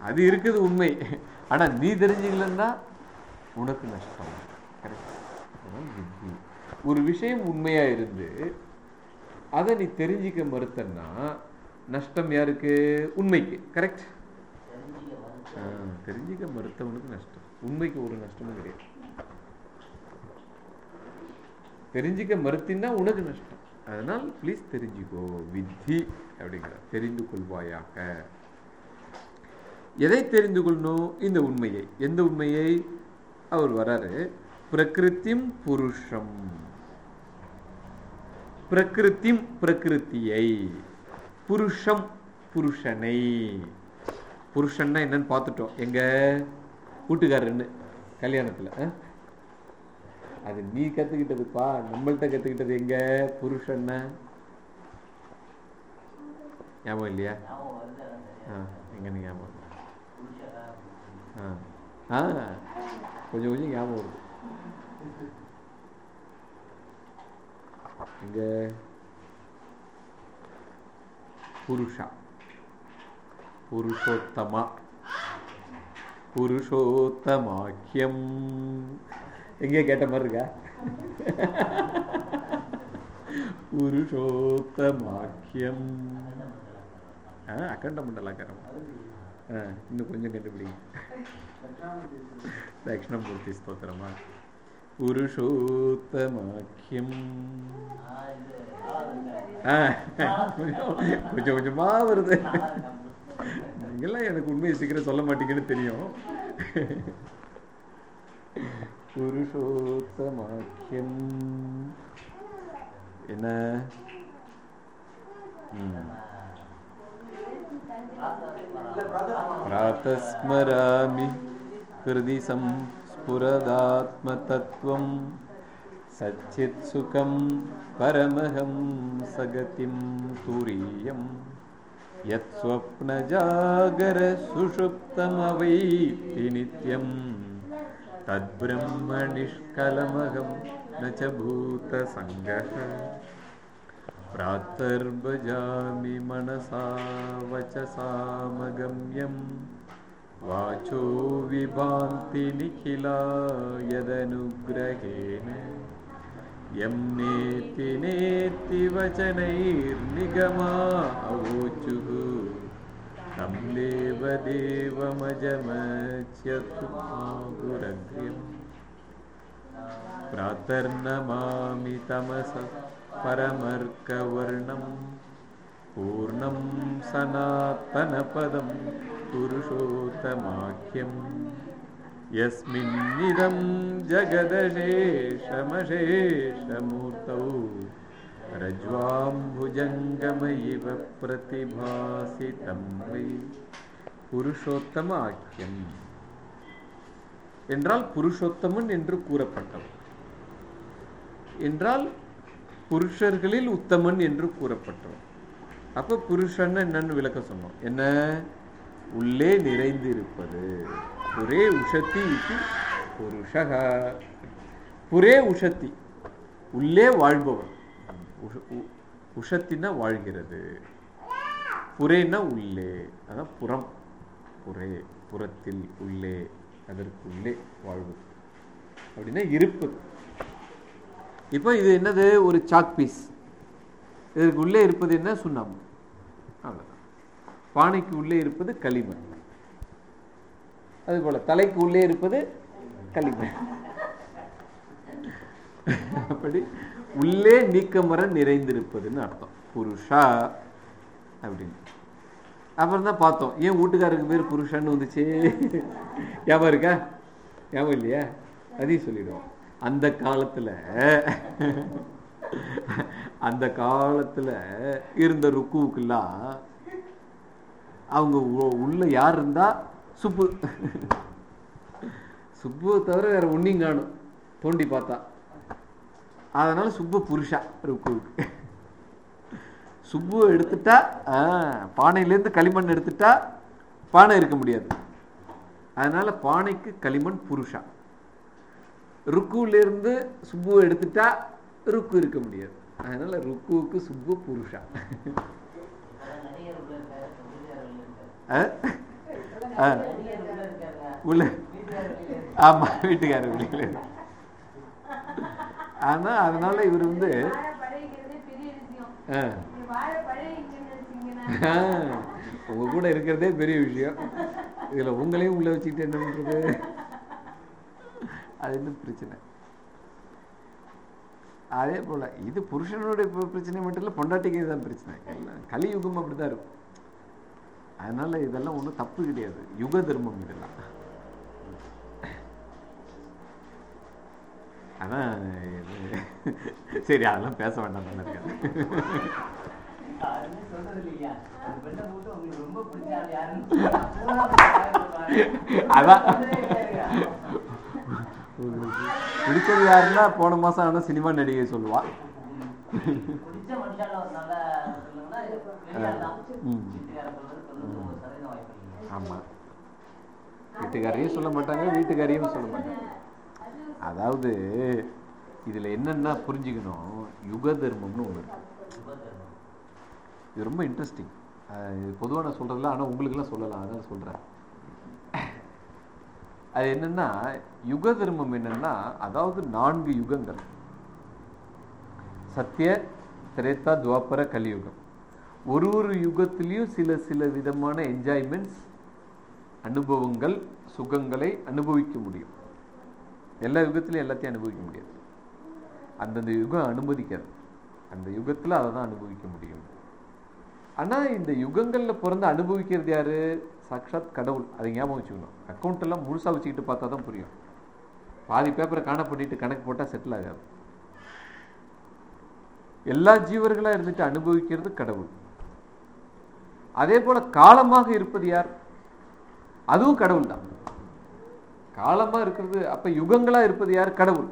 அது இருக்குது உண்மை. ஆனால் நீ தெரிஞ்சுக்கலன்னா உனக்கு நஷ்டம். வித்தி. ஒரு விஷயம் உண்மையாக இருந்து அதை நீ தெரிஞ்சிக்க மறுத்தன்னா நஷ்டம் யாருக்கு? உண்மைக்கு. கரெக்ட் தெரிஞ்சுக்க மறுத்தவனுக்கு நஷ்டம். உண்மைக்கு ஒரு நஷ்டமும் கிடையாது. தெரிஞ்சிக்க மறுத்தின்னா உனக்கு நஷ்டம். அதனால் ப்ளீஸ் தெரிஞ்சுக்கோ. வித்தி அப்படிங்கிற தெரிந்து கொள்வாயாக. எதை தெரிந்து கொள்ளணும் இந்த உண்மையை. எந்த உண்மையை? அவர் வராரு. பிரகிருத்திம் புருஷம். பிரகிருத்திம் பிரகிருத்தியை. புருஷம் புருஷனை. புருஷன்னா என்னன்னு பார்த்துட்டோம். எங்க கூட்டுக்காரன்னு கல்யாணத்தில் ஆ? அது நீ கற்றுக்கிட்டதுப்பா நம்மள்ட்ட கற்றுக்கிட்டது எங்க புருஷன்னா? ஞாபகம் இல்லையா? ஆ எங்க ஞாபகம் ஆ ஆ கொஞ்சம் கொஞ்சம் ஞாபகம் வருது. எங்க புருஷா? புருஷோத்தமா. புருஷோத்தமாக்கியம். எங்கேயோ கேட்ட மாதிரி இருக்கா? புருஷோத்தமாக்கியம். ஆ அக்கண்ட மண்டலாக்காரம். ஆ இன்னும் கொஞ்சம் கண்டுபிடிங்க. தட்சிணமூர்த்தி ஸ்தோத்திரமா? புருஷோத்தமாக்கியம். கொஞ்சம் கொஞ்சம் கொஞ்சமா வருது. நீங்கெல்லாம் எனக்கு உண்மையை சீக்கிரம் சொல்ல மாட்டீங்கன்னு தெரியும் புருஷோத்தமாக்கியம் என்ன ம். प्रातस्मरामि हृदि संस्फुरदात्मतत्त्वं सच्चित्सुखं परमहं सगतिं तुरीयं यत्स्वप्नजागरसुषुप्तमवैति नित्यं। तद्ब्रह्मनिष्कलमहं न च भूतसङ्गः। प्रातर्भजामि मनसा वचसामगम्यं वाचो विभान्ति निखिला यदनुग्रहेण यं नेति वचनैर्निगमा अवोचुः। तं देवदेवमजमच्यतु गुरग्र्यम् प्रातर्नमामि तमसः परमर्कवर्णं। पूर्णं सनातनपदं पुरुषोत्तमाख्यं यस्मिन्निदं जगदशेषमशेषमूर्तौ रज्वाम्बुजङ्गमैव प्रतिभासि तं वै புருஷோத்தமாக்கியம் என்றால் புருஷோத்தமன் என்று கூறப்பட்டவர் என்றால் புருஷர்களில் உத்தமன் என்று கூறப்பட்டவர் அப்ப புருஷன் என்னன்னு விளக்க சொன்னோம் என்ன உள்ளே நிறைந்து இருப்பது புரே உஷத்தி இது புருஷக புரே உஷத்தி உள்ளே வாழ்பவர் உ- உஷத்தின்னா வாழ்கிறது. புரேன்னா உள்ளே அதான் புறம். புரே புறத்தில் உள்ளே அதற்குள்ளே வாழ்வு. அப்படின்னா இருப்பது இப்போ இது என்னது? ஒரு சாக் பீஸ் இதற்கு உள்ளே இருப்பது என்ன? சுண்ணாம்பு. அவ்வளோதான் பானைக்கு உள்ளே இருப்பது களிமண். அதுபோல தலைக்கு உள்ளே இருப்பது களிமண் அப்படி உள்ளே நீக்கமர நிறைந்திருப்பதுன்னு அர்த்தம். புருஷா அப்படின்னு. அப்புறம் தான் பார்த்தோம். ஏன் வீட்டுக்காரருக்கு பேர் புருஷான்னு வந்துச்சு? ஞாபகம் இருக்கா? ஞாபகம் இல்லையா? அதையும் சொல்லிடுவோம். அந்த காலத்துல அந்த காலத்துல இருந்த ருக்குவுக்கெல்லாம் அவங்க உள்ள யார் இருந்தா சுப்பு. சுப்புவை தவிர வேற ஒன்றையும் காணும். தோண்டி பார்த்தா. அதனால சுப்பு புருஷா ருக்குவுக்கு சுப்புவை எடுத்துட்டா பானையிலேருந்து களிமண் எடுத்துட்டா பானை இருக்க முடியாது. அதனால பானைக்கு களிமண் புருஷா. ருக்குல இருந்து சுப்புவை எடுத்துட்டா ருக்கு இருக்க முடியாது. அதனால ருக்குவுக்கு சுப்பு புருஷா. ஆ? ஆ. உள்ள. ஆமா வீட்டுக்காரர் வெளியில ஆனா அதனால இவர் வந்து உங்க கூட இருக்கிறதே பெரிய விஷயம். இதுல உங்களையும் உள்ள வச்சுக்கிட்டு என்ன பண்றது? அது என்ன பிரச்சனை? அதே போல இது புருஷனுடைய பிரச்சனை மட்டும் இல்லை பொண்டாட்டிக்கு தான் பிரச்சனை. கலியுகம் அப்படிதான் இருக்கும். அதனால இதெல்லாம் ஒன்றும் தப்பு கிடையாது யுக தர்மம் இதெல்லாம் அதான். சரி அதெல்லாம் பேச வேண்டாம் நல்லா. அதான். பிடிச்சது யாருன்னா போன மாசம் ஆனால் சினிமா நடிகை சொல்லுவா பிடிச்ச மனுஷால ஒரு நல்ல சொல்லுங்கன்னா வெளியாள் தான். ம். வீட்டுக்காரர் சொல்றது சொல்றது ஒரு சதவீதம் ஆமாம் வீட்டுக்காரையும் சொல்ல மாட்டாங்க வீட்டுக்காரையும் சொல்ல மாட்டாங்க. அதாவது இதில் என்னென்னா புரிஞ்சுக்கணும் யுக தர்மம்னு ஒன்று இருக்கு. இது ரொம்ப இன்ட்ரெஸ்டிங் பொதுவாக நான் சொல்கிறதில்ல ஆனால் உங்களுக்கெல்லாம் சொல்லலாம் அதான் சொல்கிறேன் அது என்னென்னா யுக தர்மம் என்னென்னா அதாவது நான்கு யுகங்கள். சத்திய திரேத்தா துவாபர கலியுகம். ஒரு ஒரு யுகத்திலையும் சில சில விதமான என்ஜாய்மெண்ட்ஸ் அனுபவங்கள் சுகங்களை அனுபவிக்க முடியும். எல்லா யுகத்திலையும் எல்லாத்தையும் அனுபவிக்க முடியாது. அந்தந்த யுகம் அனுமதிக்காது. அந்த யுகத்தில் அதை தான் அனுபவிக்க முடியும். ஆனால் இந்த யுகங்களில் பிறந்து அனுபவிக்கிறது யாரு? சாக்ஷாத் கடவுள். அதை ஞாபகம் வச்சுக்கணும். அக்கௌண்ட் எல்லாம் முழுசாக வச்சுக்கிட்டு பார்த்தா தான் புரியும். பாதி பேப்பரை காண பண்ணிட்டு கணக்கு போட்டால் செட்டில் ஆகாது. எல்லா ஜீவர்களாக இருந்துட்டு அனுபவிக்கிறது கடவுள். அதே போல காலமாக இருப்பது யார்? அதுவும் கடவுள் தான். காலமா இருக்கிறது அப்ப யுகங்களா இருப்பது யார்? கடவுள்.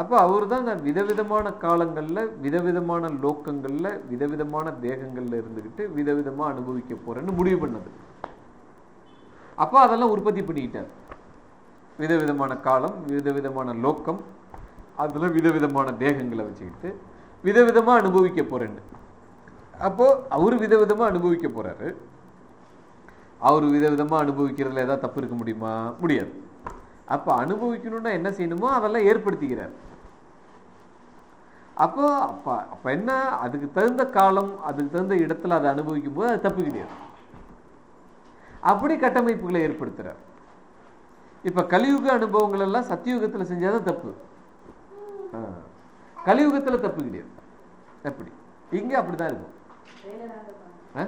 அப்ப அவர் தான் நான் விதவிதமான காலங்கள்ல விதவிதமான லோக்கங்கள்ல விதவிதமான தேகங்கள்ல இருந்துகிட்டு விதவிதமாக அனுபவிக்க போறேன்னு முடிவு பண்ணது. அப்போ அதெல்லாம் உற்பத்தி பண்ணிக்கிட்டார். விதவிதமான காலம் விதவிதமான லோக்கம் அதில் விதவிதமான தேகங்களை வச்சுக்கிட்டு விதவிதமா அனுபவிக்க போறேன்னு. அப்போ அவரு விதவிதமாக அனுபவிக்க போறாரு. அவர் விதவிதமா அனுபவிக்கிறதுல ஏதாவது தப்பு இருக்க முடியுமா? முடியாது. அப்ப அனுபவிக்கணும்னா என்ன செய்யணுமோ அதெல்லாம் ஏற்படுத்திக்கிறார். அப்போ அப்ப அப்ப என்ன? அதுக்கு தகுந்த காலம் அதுக்கு தகுந்த இடத்துல அதை அனுபவிக்கும் போது அது தப்பு கிடையாது அப்படி கட்டமைப்புகளை ஏற்படுத்துறார். இப்ப கலியுக அனுபவங்கள் எல்லாம் சத்தியுகத்துல செஞ்சாதான் தப்பு. கலியுகத்துல தப்பு கிடையாது எப்படி? இங்க அப்படிதான் இருக்கும். ஆ?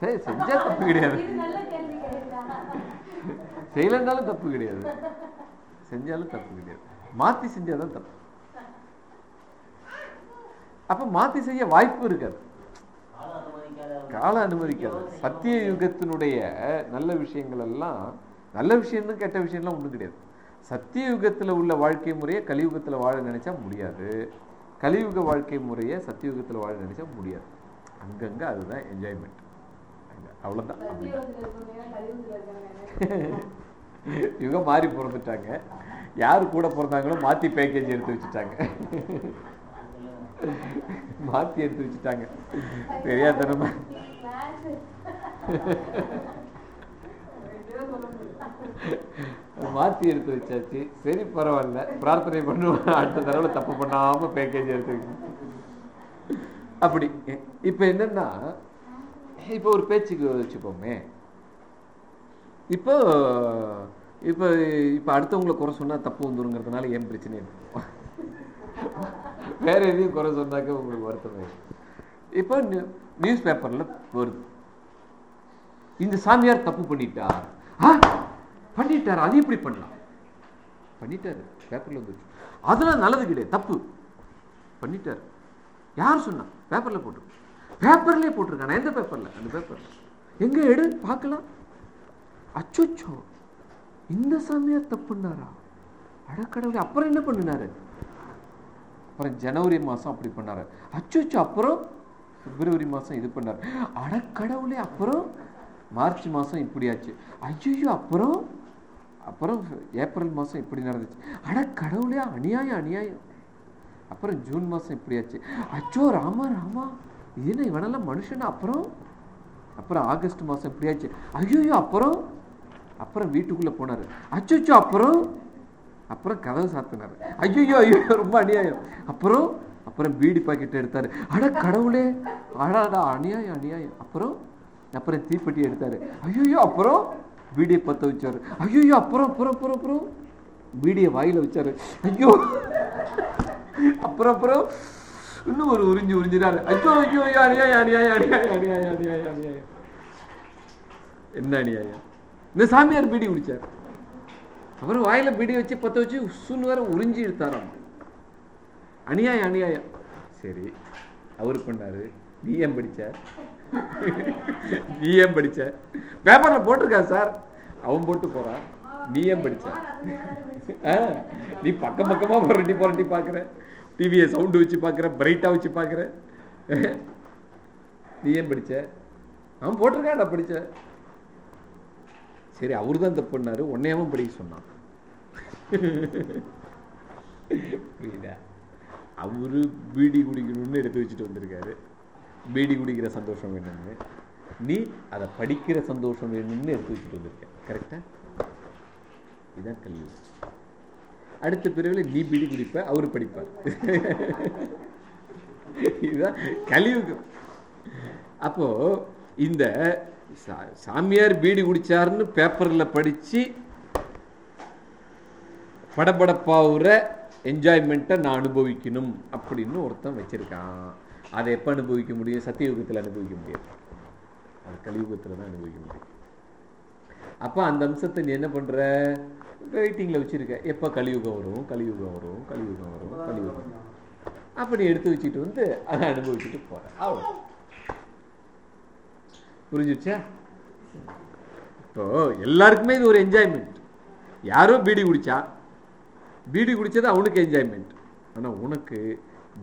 சரி செஞ்சா தப்பு கிடையாது. செய்யலைன்னாலும் தப்பு கிடையாது. செஞ்சாலும் தப்பு கிடையாது. மாத்தி செஞ்சாதான் தப்பு. அப்ப மாத்தி செய்ய வாய்ப்பு இருக்காது. காலம் அனுமதிக்காத. சத்திய யுகத்தினுடைய நல்ல விஷயங்கள் எல்லாம் நல்ல விஷயம்னு கெட்ட விஷயம்லாம் ஒண்ணும் கிடையாது. சத்திய யுகத்துல உள்ள வாழ்க்கை முறையை கலியுகத்துல வாழ நினைச்சா முடியாது. கலியுக வாழ்க்கை முறையை சத்தியுகத்துல வாழ நினைச்சா முடியாது. அங்கங்க அதுதான் என்ஜாய்மெண்ட் இருக்காங்க. இவங்க மாறி பிறந்துட்டாங்க. யார் கூட பிறந்தாங்களோ மாத்தி பேக்கேஜ் எடுத்து வச்சுட்டாங்க. மாத்தி எடுத்து வச்சுட்டாங்க. தெரியாதனமா. மாத்தி எடுத்து வச்சாச்சு. சரி பரவாயில்ல. பிரார்த்தனை பண்ணுவோம். அடுத்த தடவை தப்பு பண்ணாம பேக்கேஜ் எடுத்து வச்சு. அப்படி. இப்ப என்னன்னா இப்போ ஒரு பேச்சுக்கு வச்சுப்போமே. இப்போ இப்போ இப்போ அடுத்தவங்களை குறை சொன்னால் தப்பு வந்துருங்கிறதுனால ஏன் பிரச்சனை வேற எதையும் குறை சொன்னாக்க உங்களுக்கு வருத்தமே இப்போ நியூஸ் பேப்பரில் வருது இந்த சாமியார் தப்பு பண்ணிட்டார். ஆ? பண்ணிட்டார்? அது எப்படி பண்ணலாம்? பண்ணிட்டாரு. பேப்பரில் வந்துருச்சு அதெல்லாம் நல்லது கிடையாது. தப்பு. பண்ணிட்டாரு. யார் சொன்னா? பேப்பரில் போட்டு பேப்பர்லயே போட்டிருக்கானா எந்த பேப்பர்ல அந்த பேப்பரில். எங்க எடு பார்க்கலாம். அச்சோச்சோ இந்த சாமியார் தப்புன்னாரா அடக்கடவுளே அப்புறம் என்ன பண்ணினாரு? அப்புறம் ஜனவரி மாசம் அப்படி பண்ணார். அச்சோச்சோ அப்புறம் பிப்ரவரி மாசம் இது பண்ணாரு. அடக்கடவுளே அப்புறம்? மார்ச் மாசம் இப்படியாச்சு. ஐயோ அப்புறம்? அப்புறம் ஏப்ரல் மாசம் இப்படி நடந்துச்சு. அடக்கடவுளே அநியாயம் அநியாயம். அப்புறம் ஜூன் மாசம் இப்படியாச்சு. அச்சோ ராமா ராமா. என்ன இவனெல்லாம் மனுஷனா? அப்புறம்? அப்புறம் ஆகஸ்ட் மாதம் இப்படியாச்சு ஐயோயோ அப்புறம்? அப்புறம் வீட்டுக்குள்ளே போனாரு. அச்சோச்சோ அப்புறம்? அப்புறம் கதவு சாத்தினார். ஐயோ ஐயோ ரொம்ப அநியாயம். அப்புறம்? அப்புறம் பீடி பாக்கெட் எடுத்தாரு. அட கடவுளே. அடாடா அநியாயம் அநியாயம். அப்புறம்? அப்புறம் தீப்பெட்டி எடுத்தாரு. ஐயோ அப்புறம்? பீடியை பற்ற வச்சாரு. ஐயோ அப்புறம் அப்புறம் அப்புறம் அப்புறம்? பீடியை வாயில் வச்சாரு. ஐயோ. அப்புறம் அப்புறம்? இன்னும் ஒரு உறிஞ்சு உறிஞ்சினாரு ஐயோ ஐயோ ஐயோ அநியாயம் அநியாயம் அநியாயம் அநியாயம் அநியாயம் என்ன அநியாயம் இந்த சாமியார் பீடி குடிச்சார் அவர் வாயில பீடி வச்சு பத்த வச்சு உசுன்னு வேற உறிஞ்சி இழுத்தாராம் அநியாயம் அநியாயம் சரி அவர் பண்ணாரு நீ ஏன் படிச்ச நீ ஏன் படிச்ச பேப்பர்ல போட்டிருக்கா சார் அவன் போட்டு போறான் நீ ஏன் படிச்ச ஆ, நீ பக்கம் பக்கமா புரட்டி புரட்டி பாக்குற டிவியை சவுண்டு வச்சு பாக்குற பிரைட்டா வச்சு பாக்குற நீ ஏன் படிச்ச? அவன் போட்டிருக்கான் நான் படிச்ச சரி அவரு தான் தப்பு பண்ணாரு. உன்னையாவும் படிக்க சொன்னான். புரியுதா? அவரு பீடி குடிக்கணும்னு எடுத்து வச்சுட்டு வந்திருக்காரு. பீடி குடிக்கிற சந்தோஷம் வேணும்னு நீ அதை படிக்கிற சந்தோஷம் வேணும்னு எடுத்து வச்சுட்டு வந்திருக்க. கரெக்டா இதுதான் கல்வி. அடுத்த பிரிவில் நீ பிடி குடிப்ப அவரு படிப்பார். இதுதான் கலியுகம். அப்போ இந்த சாமியார் பீடி குடிச்சாருன்னு பேப்பர்ல படிச்சு படபடப்பாவுற என்ஜாய்மெண்ட்டை நான் அனுபவிக்கணும் அப்படின்னு ஒருத்தன் வச்சிருக்கான். அதை எப்போ அனுபவிக்க முடியும்? சத்தியுகத்தில் அனுபவிக்க முடியாது. அது கலியுகத்தில் தான் அனுபவிக்க முடியும். அப்போ அந்த அம்சத்தை நீ என்ன பண்ற? ரைட்டிங்கில் வச்சிருக்க. எப்போ கலியுகம் வரும்? கலியுகம் வரும். கலியுகம் வரும். கலியுகம் அப்படி எடுத்து வச்சுட்டு வந்து அதை அனுபவிச்சுட்டு போகிறேன் அவ்வளோ புரிஞ்சிருச்சா? இப்போ எல்லாருக்குமே இது ஒரு என்ஜாய்மெண்ட் யாரோ பீடி குடிச்சா? பீடி குடிச்சது அவனுக்கு என்ஜாய்மெண்ட் ஆனா உனக்கு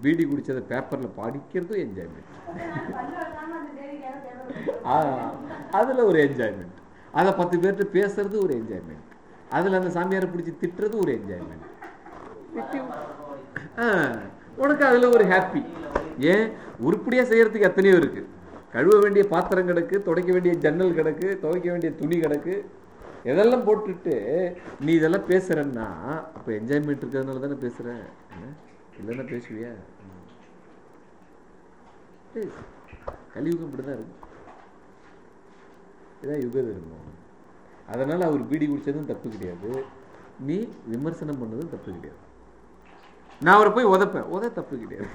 பீடி குடிச்சதை பேப்பர்ல படிக்கிறதும் என்ஜாய்மெண்ட் அதுல ஒரு என்ஜாய்மெண்ட் அதை பத்து பேர்கிட்ட பேசுறது ஒரு என்ஜாய்மெண்ட் அதில் அந்த சாமியாரை பிடிச்சி திட்டுறது ஒரு என்ஜாய்மெண்ட் உனக்கு அதில் ஒரு ஹாப்பி ஏன்? உருப்படியாக செய்கிறதுக்கு எத்தனையோ இருக்குது கழுவ வேண்டிய பாத்திரம் கிடக்கு துடைக்க வேண்டிய ஜன்னல் கிடக்கு துவைக்க வேண்டிய துணி கிடக்கு. இதெல்லாம் போட்டுட்டு நீ இதெல்லாம் பேசுகிறன்னா அப்போ என்ஜாய்மெண்ட் இருக்கிறதுனால தானே பேசுகிறேன் இல்லைன்னா பேசுவியா? கலியுகம் கலியுகம் இப்படிதான் இருக்கு. இதான் யுக தர்மம் அதனால் அவர் பீடி குடிச்சதும் தப்பு கிடையாது. நீ விமர்சனம் பண்ணதும் தப்பு கிடையாது. நான் அவரை போய் உதைப்பேன். உத தப்பு கிடையாது.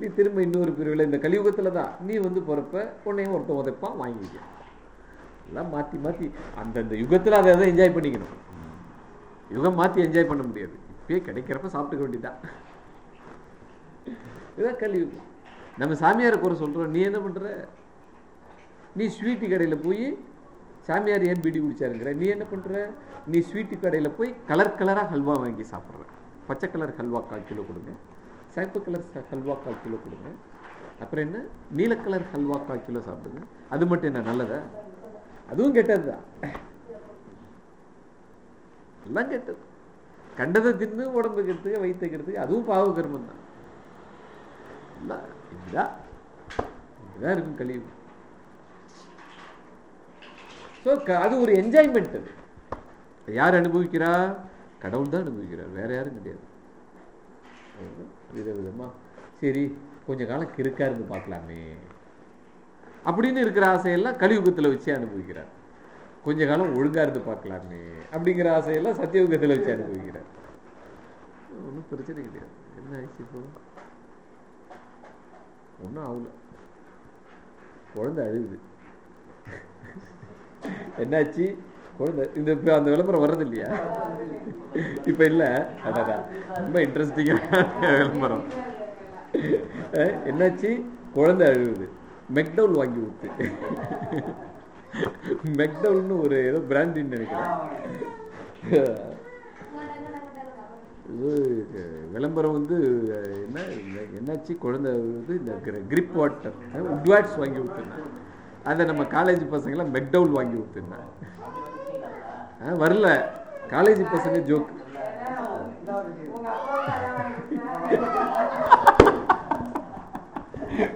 நீ திரும்ப இன்னொரு பிரிவில் இந்த கலியுகத்தில் தான். நீ வந்து போறப்ப உன்னையும் ஒருத்தன் உதைப்பான் வாங்கிக்க எல்லாம் மாற்றி மாற்றி அந்தந்த யுகத்தில் அதை அதை என்ஜாய் பண்ணிக்கணும். யுகம் மாற்றி என்ஜாய் பண்ண முடியாது. இப்பயே கிடைக்கிறப்ப சாப்பிட்டுக்க வேண்டியதான் இதான் கலியுகம். நம்ம சாமியாரை குறை சொல்கிறோம் நீ என்ன பண்ணுற நீ ஸ்வீட்டு கடையில் போய் சாமியார் ஏன் பீடி குடிச்சாருங்கிற நீ என்ன பண்ற? நீ ஸ்வீட்டு கடையில் போய் கலர் கலராக ஹல்வா வாங்கி சாப்பிட்ற. பச்சை கலர் ஹல்வா கால் கிலோ கொடுங்க. சிவப்பு கலர் ஹல்வா கால் கிலோ கொடுங்க. அப்புறம் என்ன? நீல கலர் ஹல்வா கால் கிலோ சாப்பிடுங்க. அது மட்டும் என்ன நல்லதா? அதுவும் கெட்டதுதான் எல்லாம் கெட்டது. கண்டதை தின்னு உடம்பு கெடுத்துக்க வயிற்று அதுவும் பாவ கர்மம் தான் இதுதான் இதுதான் இருக்கும் கழிவு ஸோ அது ஒரு என்ஜாய்மெண்ட் அது யார் அனுபவிக்கிறா? கடவுள் தான் அனுபவிக்கிறார். வேற யாரும் கிடையாது. வித விதமா? சரி கொஞ்ச காலம் கிறுக்கா இருந்து பார்க்கலாமே. அப்படின்னு இருக்கிற ஆசையெல்லாம் கலியுகத்தில் வச்சு அனுபவிக்கிறார். கொஞ்ச காலம் ஒழுங்கா இருந்து பார்க்கலாமே அப்படிங்கிற ஆசையெல்லாம் சத்தியுகத்தில் வச்சு அனுபவிக்கிறார். ஒன்றும் பிரச்சனை கிடையாது. என்ன ஆயிடுச்சு இப்போ? ஒன்றும் ஆகல. குழந்தை அழுகுது. என்னாச்சு? குழந்தை இந்த இப்போ அந்த விளம்பரம் வர்றது இல்லையா இப்ப இல்ல. அதான் ரொம்ப இன்ட்ரெஸ்டிங்கான விளம்பரம். என்னாச்சு? குழந்தை அழுகுது மெக்டவுல் வாங்கி ஊத்து. மெக்டவுல்னு ஒரு ஏதோ பிராண்டின்னு நினைக்கிறேன். இது விளம்பரம் வந்து என்ன என்னாச்சு? குழந்தை வந்து இந்த கிரிப் வாட்டர் உட்வாட்ஸ் வாங்கி ஊத்துனா. அதை நம்ம காலேஜ் பசங்களாம் மெக்டவுல் வாங்கி ஊத்துனா வரல. காலேஜ் பசங்க ஜோக்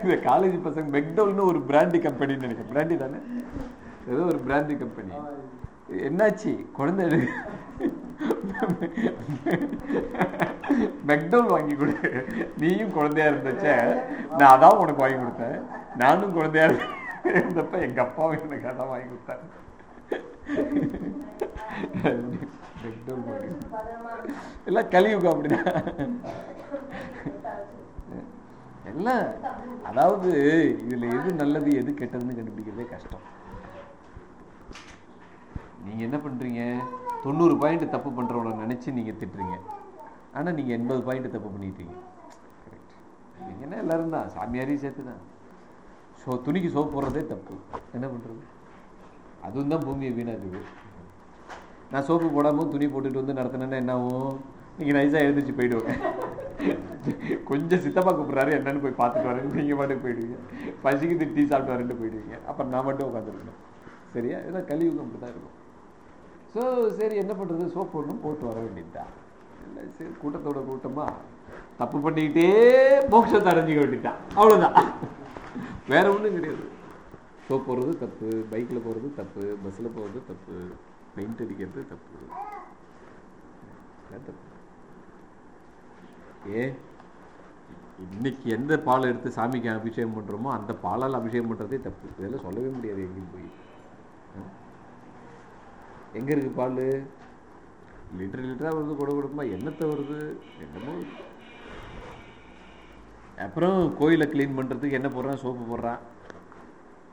இந்த காலேஜ் பசங்க மெக்டவுல்னு ஒரு பிராண்டி கம்பெனின்னு நினைக்கிறேன். பிராண்டி தானே? ஏதோ ஒரு பிராண்டி கம்பெனி என்னாச்சு? குழந்தை மெக்டவுன் மெக்டவுல் வாங்கி கொடு. நீயும் குழந்தையா இருந்துச்ச. நான் அதான் உனக்கு வாங்கி கொடுத்தேன். நானும் குழந்தையா இருந்தப்ப எங்க அப்பாவும் எனக்கு அதான் வாங்கி கொடுத்தாரு. எல்லாம் கலியுகம் அப்படிதான் எல்லாம் அதாவது இதுல எது நல்லது எது கெட்டதுன்னு கண்டுபிடிக்கிறதே கஷ்டம். நீங்க என்ன பண்றீங்க? தொண்ணூறு பாயிண்ட் தப்பு பண்ணுறவனை நினைச்சு நீங்க திட்டுறீங்க. ஆனா நீங்க எண்பது பாயிண்ட் தப்பு பண்ணிட்டீங்க. கரெக்ட் என்ன எல்லாரும் தான். சாமியாரையும் சேர்த்து தான் ஸோ துணிக்கு சோப்பு போடுறதே தப்பு. என்ன பண்ணுறது அதுவும் தான் பூமியை வீணாக்குது. நான் சோப்பு போடாமல் துணி போட்டுட்டு வந்து நடத்தினேன்னா என்ன ஆகும் நீங்கள் நைஸாக எழுந்திரிச்சு போயிடுவேன். கொஞ்சம் சித்தப்பா கூப்பிட்றாரு என்னன்னு போய் பார்த்துட்டு வரேன். நீங்கள் மட்டும் போயிடுவீங்க. பசிக்கு டீ சாப்பிட்டு வரேன்ட்டு போயிடுவீங்க. அப்புறம் நான் மட்டும் உட்காந்துருக்கணும். சரியா? ஏன்னா கலியுகம் அப்படி தான் இருக்கும். ஸோ சரி என்ன பண்ணுறது சோப்பு ஒன்றும் போட்டு வர வேண்டியதுதான். இல்லை சரி கூட்டத்தோட கூட்டமாக தப்பு பண்ணிக்கிட்டே மோட்சத்தை அடைஞ்சிக்க வேண்டியதுதான். அவ்வளோதான் வேற ஒன்றும் கிடையாது. சோப் போடுறது தப்பு பைக்கில் போகிறது தப்பு பஸ்ஸில் போகிறது தப்பு பெயிண்ட் அடிக்கிறது தப்பு. தப்பு. ஏ இன்னைக்கு எந்த பால் எடுத்து சாமிக்கு அபிஷேகம் பண்ணுறோமோ அந்த பாலால் அபிஷேகம் பண்ணுறதே தப்பு. இதெல்லாம் சொல்லவே முடியாது எங்கேயும் போய். எங்கே இருக்குது பால்? லிட்டர் லிட்டராக வருது கொடு கொடுக்குமா என்னத்தை வருது? என்னமோ அப்புறம் கோயிலை க்ளீன் பண்ணுறதுக்கு என்ன போடுறான் சோப்பு போடுறான்.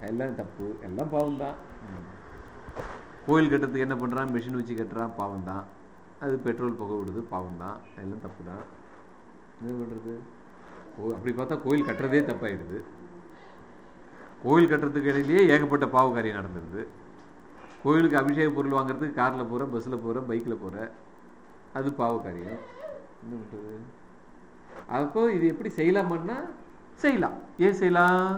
எல்லாம் தப்பு எல்லாம் பாவம் தான் கோயில் கட்டுறதுக்கு என்ன பண்ணுறான் மிஷின் வச்சு கட்டுறான் பாவம் தான் அது பெட்ரோல் புகை விடுது பாவம் தான் எல்லாம் தப்பு தான் என்ன பண்ணுறது ஓ அப்படி பார்த்தா கோயில் கட்டுறதே தப்பாயிடுது. கோயில் கட்டுறதுக்கு இடையிலேயே ஏகப்பட்ட பாவ காரியம் நடந்துருது. கோயிலுக்கு அபிஷேக பொருள் வாங்குறதுக்கு காரில் போகிற பஸ்ஸில் போகிற பைக்கில் போகிற அது பாவ காரியம் என்ன பண்ணுறது அப்போ இது எப்படி செய்யலாமன்னா செய்யலாம். ஏன் செய்யலாம்?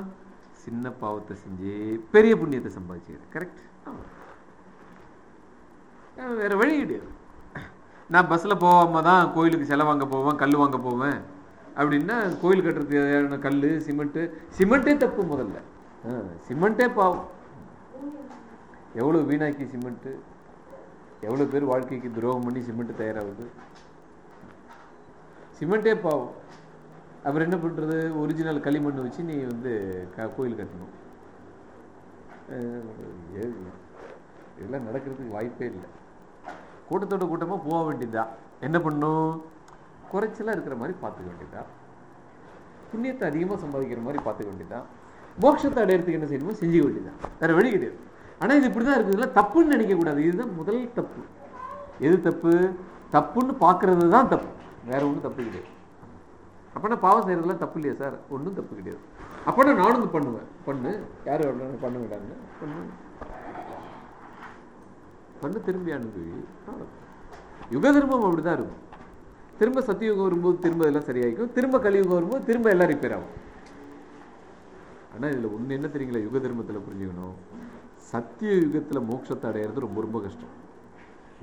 சின்ன பாவத்தை செஞ்சு பெரிய புண்ணியத்தை சம்பாதிச்சு கரெக்ட் வேற வழி கிடையாது. நான் பஸ்ஸில் போகாம தான் கோயிலுக்கு செலை வாங்க போவேன் கல் வாங்க போவேன். அப்படின்னா கோயில் கட்டுறதுக்கு தேவையான கல் சிமெண்ட்டு சிமெண்ட்டே தப்பு முதல்ல. ஆ, சிமெண்ட்டே பாவம். எவ்வளோ வீணாக்கி சிமெண்ட்டு எவ்வளோ பேர் வாழ்க்கைக்கு துரோகம் பண்ணி சிமெண்ட் தயாராகுது? சிமெண்ட்டே பாவம். அப்புறம் என்ன பண்ணுறது ஒரிஜினல் களிமண் வச்சு நீ வந்து க கோயில் கட்டணும். இதெல்லாம் நடக்கிறதுக்கு வாய்ப்பே இல்லை. கூட்டத்தோட கூட்டமாக போக வேண்டியதுதான். என்ன பண்ணும்? குறைச்சலாக இருக்கிற மாதிரி பார்த்துக்க வேண்டியதுதான். புண்ணியத்தை அதிகமாக சம்பாதிக்கிற மாதிரி பார்த்துக்க வேண்டியதுதான். மோட்சத்தை அடையிறதுக்கு என்ன செய்யணுமோ செஞ்சுக்க வேண்டியதுதான். வேறு வழி கிடையாது. ஆனால் இது இப்படி தான் இருக்குது. இல்லை தப்புன்னு நினைக்கக்கூடாது இதுதான் முதல் தப்பு. எது தப்பு? தப்புன்னு பார்க்கறது தான் தப்பு. வேற ஒன்றும் தப்பு கிடையாது. அப்போனா பாவம் செய்கிறதுலாம் தப்பு இல்லையா சார். ஒன்றும் தப்பு கிடையாது. அப்போனா நானும் இது பண்ணுவேன். பண்ணு. யார் பண்ண விடாங்க பண்ணு. பண்ணு திரும்பி அனுப்பி யுக தர்மம் அப்படிதான் இருக்கும். திரும்ப சத்தியுகம் வரும்போது திரும்ப எல்லாம் சரியாயிக்கும். திரும்ப கலியுகம் வரும்போது திரும்ப எல்லாம் ரிப்பேர் ஆகும். ஆனா இதுல ஒண்ணு என்ன தெரியுங்களா? யுக தர்மத்தில் புரிஞ்சுக்கணும். சத்திய யுகத்தில் மோட்சத்தை அடையிறது ரொம்ப ரொம்ப கஷ்டம்.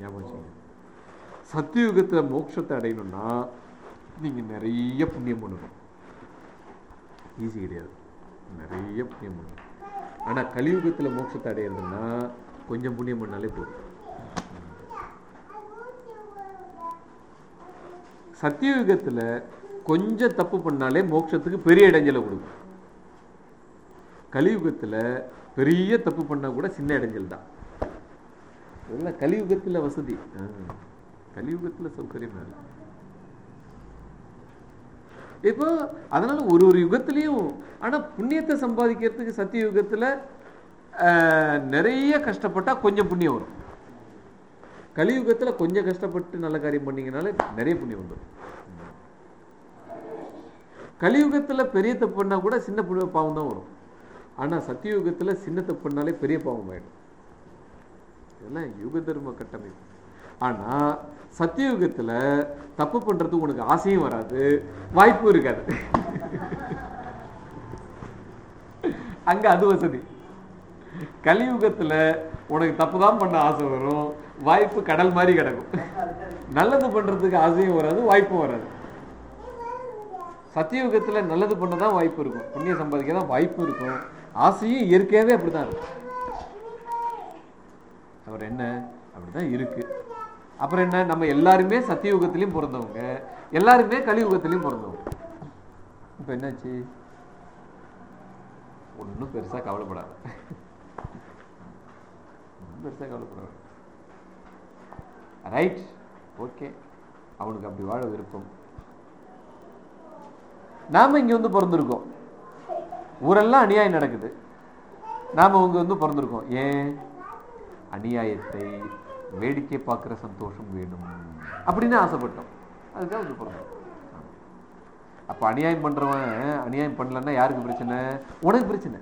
ஞாபகம் சத்தியுகத்தில் மோட்சத்தை அடையணும்னா நீங்க நிறைய புண்ணியம் பண்ணணும். ஈஸி கிடையாது. நிறைய புண்ணியம் பண்ணணும். ஆனா கலியுகத்தில் மோட்சத்தை அடையிறதுன்னா கொஞ்சம் புண்ணியம் பண்ணாலே போதும். சத்தியுகத்துல கொஞ்சம் தப்பு பண்ணாலே மோட்சத்துக்கு பெரிய இடைஞ்சலை கொடுக்கும். கலியுகத்துல பெரிய தப்பு பண்ணா கூட சின்ன இடைஞ்சல் தான். இதெல்லாம் கலியுகத்துல வசதி. கலியுகத்தில் கலியுகத்துல சௌகரியம் இல்லை இப்போ அதனால ஒரு ஒரு யுகத்திலையும் ஆனா புண்ணியத்தை சம்பாதிக்கிறதுக்கு சத்திய யுகத்துல ஆஹ், நிறைய கஷ்டப்பட்டா கொஞ்சம் புண்ணியம் வரும். கலியுகத்துல கொஞ்சம் கஷ்டப்பட்டு நல்ல காரியம் பண்ணீங்கனாலே நிறைய புண்ணியம் வந்துடும் கலியுகத்துல பெரிய தப்பு பண்ணா கூட சின்ன புண்ணிய பாவம் தான் வரும். ஆனா சத்தியுகத்துல சின்ன தப்பு பண்ணாலே பெரிய பாவம் ஆயிடும் இதெல்லாம் யுக தர்ம கட்டமைப்பு. ஆனா சத்தியுகத்தில் தப்பு பண்றதுக்கு உனக்கு ஆசையும் வராது வாய்ப்பும் இருக்காது. அங்க அது வசதி. கலியுகத்துல உனக்கு தப்பு தான் பண்ண ஆசை வரும் வாய்ப்பு கடல் மாதிரி கிடக்கும். நல்லது பண்றதுக்கு ஆசையும் வராது வாய்ப்பும் வராது. சத்தியுகத்தில் நல்லது பண்ண தான் வாய்ப்பு இருக்கும். புண்ணிய சம்பாதிக்க தான் வாய்ப்பு இருக்கும். ஆசையும் இயற்கையாவே அப்படிதான் இருக்கும். அவர் என்ன? அப்படிதான் இருக்கு. அப்புறம் என்ன? நம்ம எல்லாருமே சத்தியுகத்திலையும் பிறந்தவங்க. எல்லாருமே கலியுகத்திலையும் பிறந்தவங்க. இப்ப என்னாச்சு? ஒன்றும் பெருசா கவலைப்படாத. பெருசாக பெருசா ரைட் ஓகே அவனுக்கு அப்படி வாழ விருப்பம். நாம இங்க வந்து பிறந்திருக்கோம். ஊரெல்லாம் அநியாயம் நடக்குது. நாம இங்க வந்து பிறந்திருக்கோம். ஏன்? அநியாயத்தை வேடிக்கை பார்க்குற சந்தோஷம் வேணும் அப்படின்னு ஆசைப்பட்டோம். அதுக்காக வந்து பிறந்தோம் அப்போ அநியாயம் பண்ணுறவன் அநியாயம் பண்ணலன்னா யாருக்கு பிரச்சனை? உனக்கு பிரச்சனை.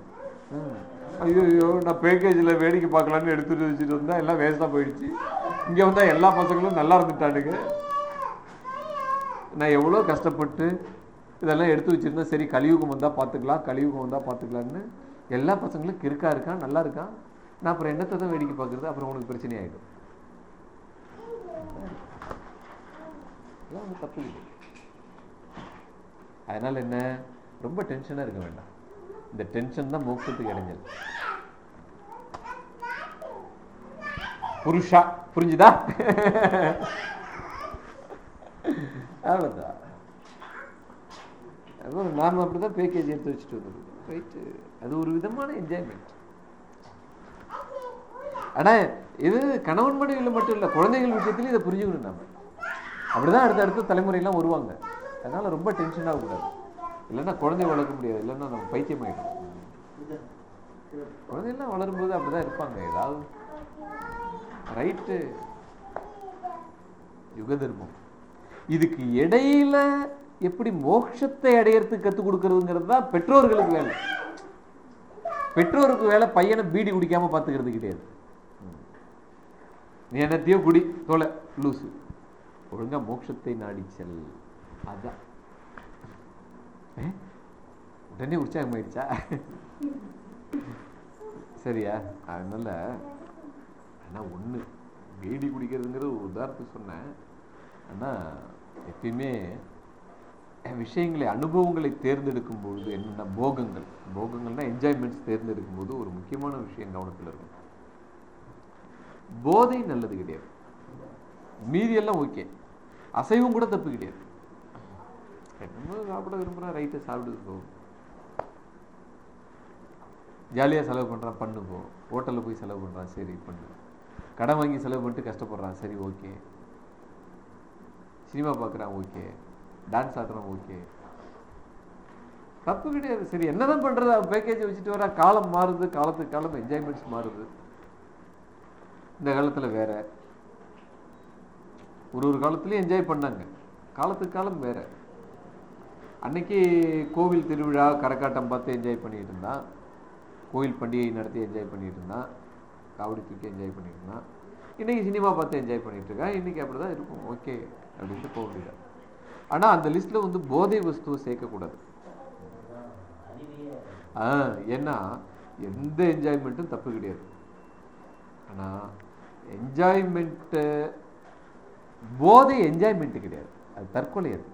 ஐயோ ஐயோ நான் பேக்கேஜில் வேடிக்கை பார்க்கலான்னு எடுத்துட்டு வச்சுட்டு வந்தால் எல்லாம் வேஸ்ட்டாக போயிடுச்சு. இங்கே வந்தால் எல்லா பசங்களும் நல்லா இருந்துட்டானுங்க. நான் எவ்வளோ கஷ்டப்பட்டு இதெல்லாம் எடுத்து வச்சுருந்தேன் சரி கலியுகம் வந்தால் பார்த்துக்கலாம் கலியுகம் வந்தால் பார்த்துக்கலான்னு எல்லா பசங்களும் கிறுக்கா இருக்கான் நல்லா இருக்கான். நான் அப்புறம் என்னத்தை தான் வேடிக்கை பார்க்குறது? அப்புறம் உனக்கு பிரச்சனை அதெல்லாம் ஒன்றும் தப்பு இல்லை. அதனால என்ன? ரொம்ப டென்ஷனாக இருக்க வேண்டாம். இந்த டென்ஷன் தான் மோட்சத்துக்கு இடைஞ்சல். புருஷா புரிஞ்சுதா? அவ்வளோதான் அப்புறம் அப்படி தான் பேக்கேஜ் எடுத்து வச்சுட்டு வந்துருக்கோம். ரைட்டு அது ஒரு விதமான என்ஜாய்மெண்ட் ஆனா இது கணவன் மனைவியில் மட்டும் இல்லை குழந்தைகள் விஷயத்துலையும் இதை புரிஞ்சுக்கணும் நம்ம நாம அப்படிதான் அடுத்த அடுத்த தலைமுறையெல்லாம் வருவாங்க. அதனால ரொம்ப டென்ஷன் ஆகக்கூடாது இல்லைன்னா குழந்தைய வளர்க்க முடியாது. இல்லைன்னா நம்ம பைத்தியம் ஆகிடும் குழந்தையெல்லாம் வளரும்போது அப்படிதான் இருப்பாங்க. ஏதாவது ரைட்டு யுக தர்மம். இதுக்கு இடையில எப்படி மோட்சத்தை அடையறதுக்கு கற்றுக் கொடுக்கறதுங்கிறது தான் பெற்றோர்களுக்கு வேலை. பெற்றோருக்கு வேலை பையனை பீடி குடிக்காம பார்த்துக்கிறது கிடையாது. நீ என்னத்தையோ குடி தொலை லூசு. ஒழுங்கா மோட்சத்தை நாடி செல். அதான். உடனே உற்சாகம் ஆயிடுச்சா? சரியா? அதனால் ஆனால் ஒன்று பீடி குடிக்கிறதுங்கிறது ஒரு உதாரணத்துக்கு சொன்னேன். ஆனால் எப்பயுமே விஷயங்களை அனுபவங்களை தேர்ந்தெடுக்கும் பொழுது என்னென்ன போகங்கள். போகங்கள்னா என்ஜாய்மெண்ட்ஸ் தேர்ந்தெடுக்கும் போது ஒரு முக்கியமான விஷயம் கவனத்தில் இருக்கும் போதை நல்லது கிடையாது. மீதி எல்லாம் ஓகே. அசைவம் கூட தப்பு கிடையாது என்னமோ சாப்பிட விரும்புகிறேன் ரைட்டு சாப்பிடுது போ. ஜாலியாக செலவு பண்ணுறான் பண்ணு போ. ஹோட்டலில் போய் செலவு பண்ணுறான் சரி பண்ணு. கடன் வாங்கி செலவு பண்ணிட்டு கஷ்டப்படுறான் சரி ஓகே. சினிமா பார்க்குறான் ஓகே. டான்ஸ் ஆடுறான் ஓகே. தப்பு கிடையாது சரி என்னதான் பண்றது? அவன் பேக்கேஜ் வச்சுட்டு வர காலம் மாறுது காலத்துக்கு காலம் என்ஜாய்மெண்ட்ஸ் மாறுது. இந்த காலத்துல வேற. ஒரு ஒரு காலத்துலேயும் என்ஜாய் பண்ணாங்க. காலத்துக்கு காலம் வேறு. அன்னைக்கு கோவில் திருவிழா கரகாட்டம் பார்த்து என்ஜாய் பண்ணிகிட்டு இருந்தான். கோவில் பண்டிகை நடத்தி என்ஜாய் பண்ணிகிட்டு இருந்தான். காவடி தூக்கி என்ஜாய் பண்ணிட்டு இருந்தான். இன்றைக்கி சினிமா பார்த்து என்ஜாய் பண்ணிட்டு இருக்கான். அப்படி தான் இருக்கும். ஓகே அப்படின்ட்டு போக முடியாது ஆனால் அந்த லிஸ்ட்டில் வந்து போதை வஸ்துவை சேர்க்கக்கூடாது. ஆ ஏன்னா எந்த என்ஜாய்மெண்ட்டும் தப்பு கிடையாது. ஆனால் என்ஜாய்மெண்ட்டு போதை என்ஜாய்மெண்ட் கிடையாது. அது தற்கொலை அது.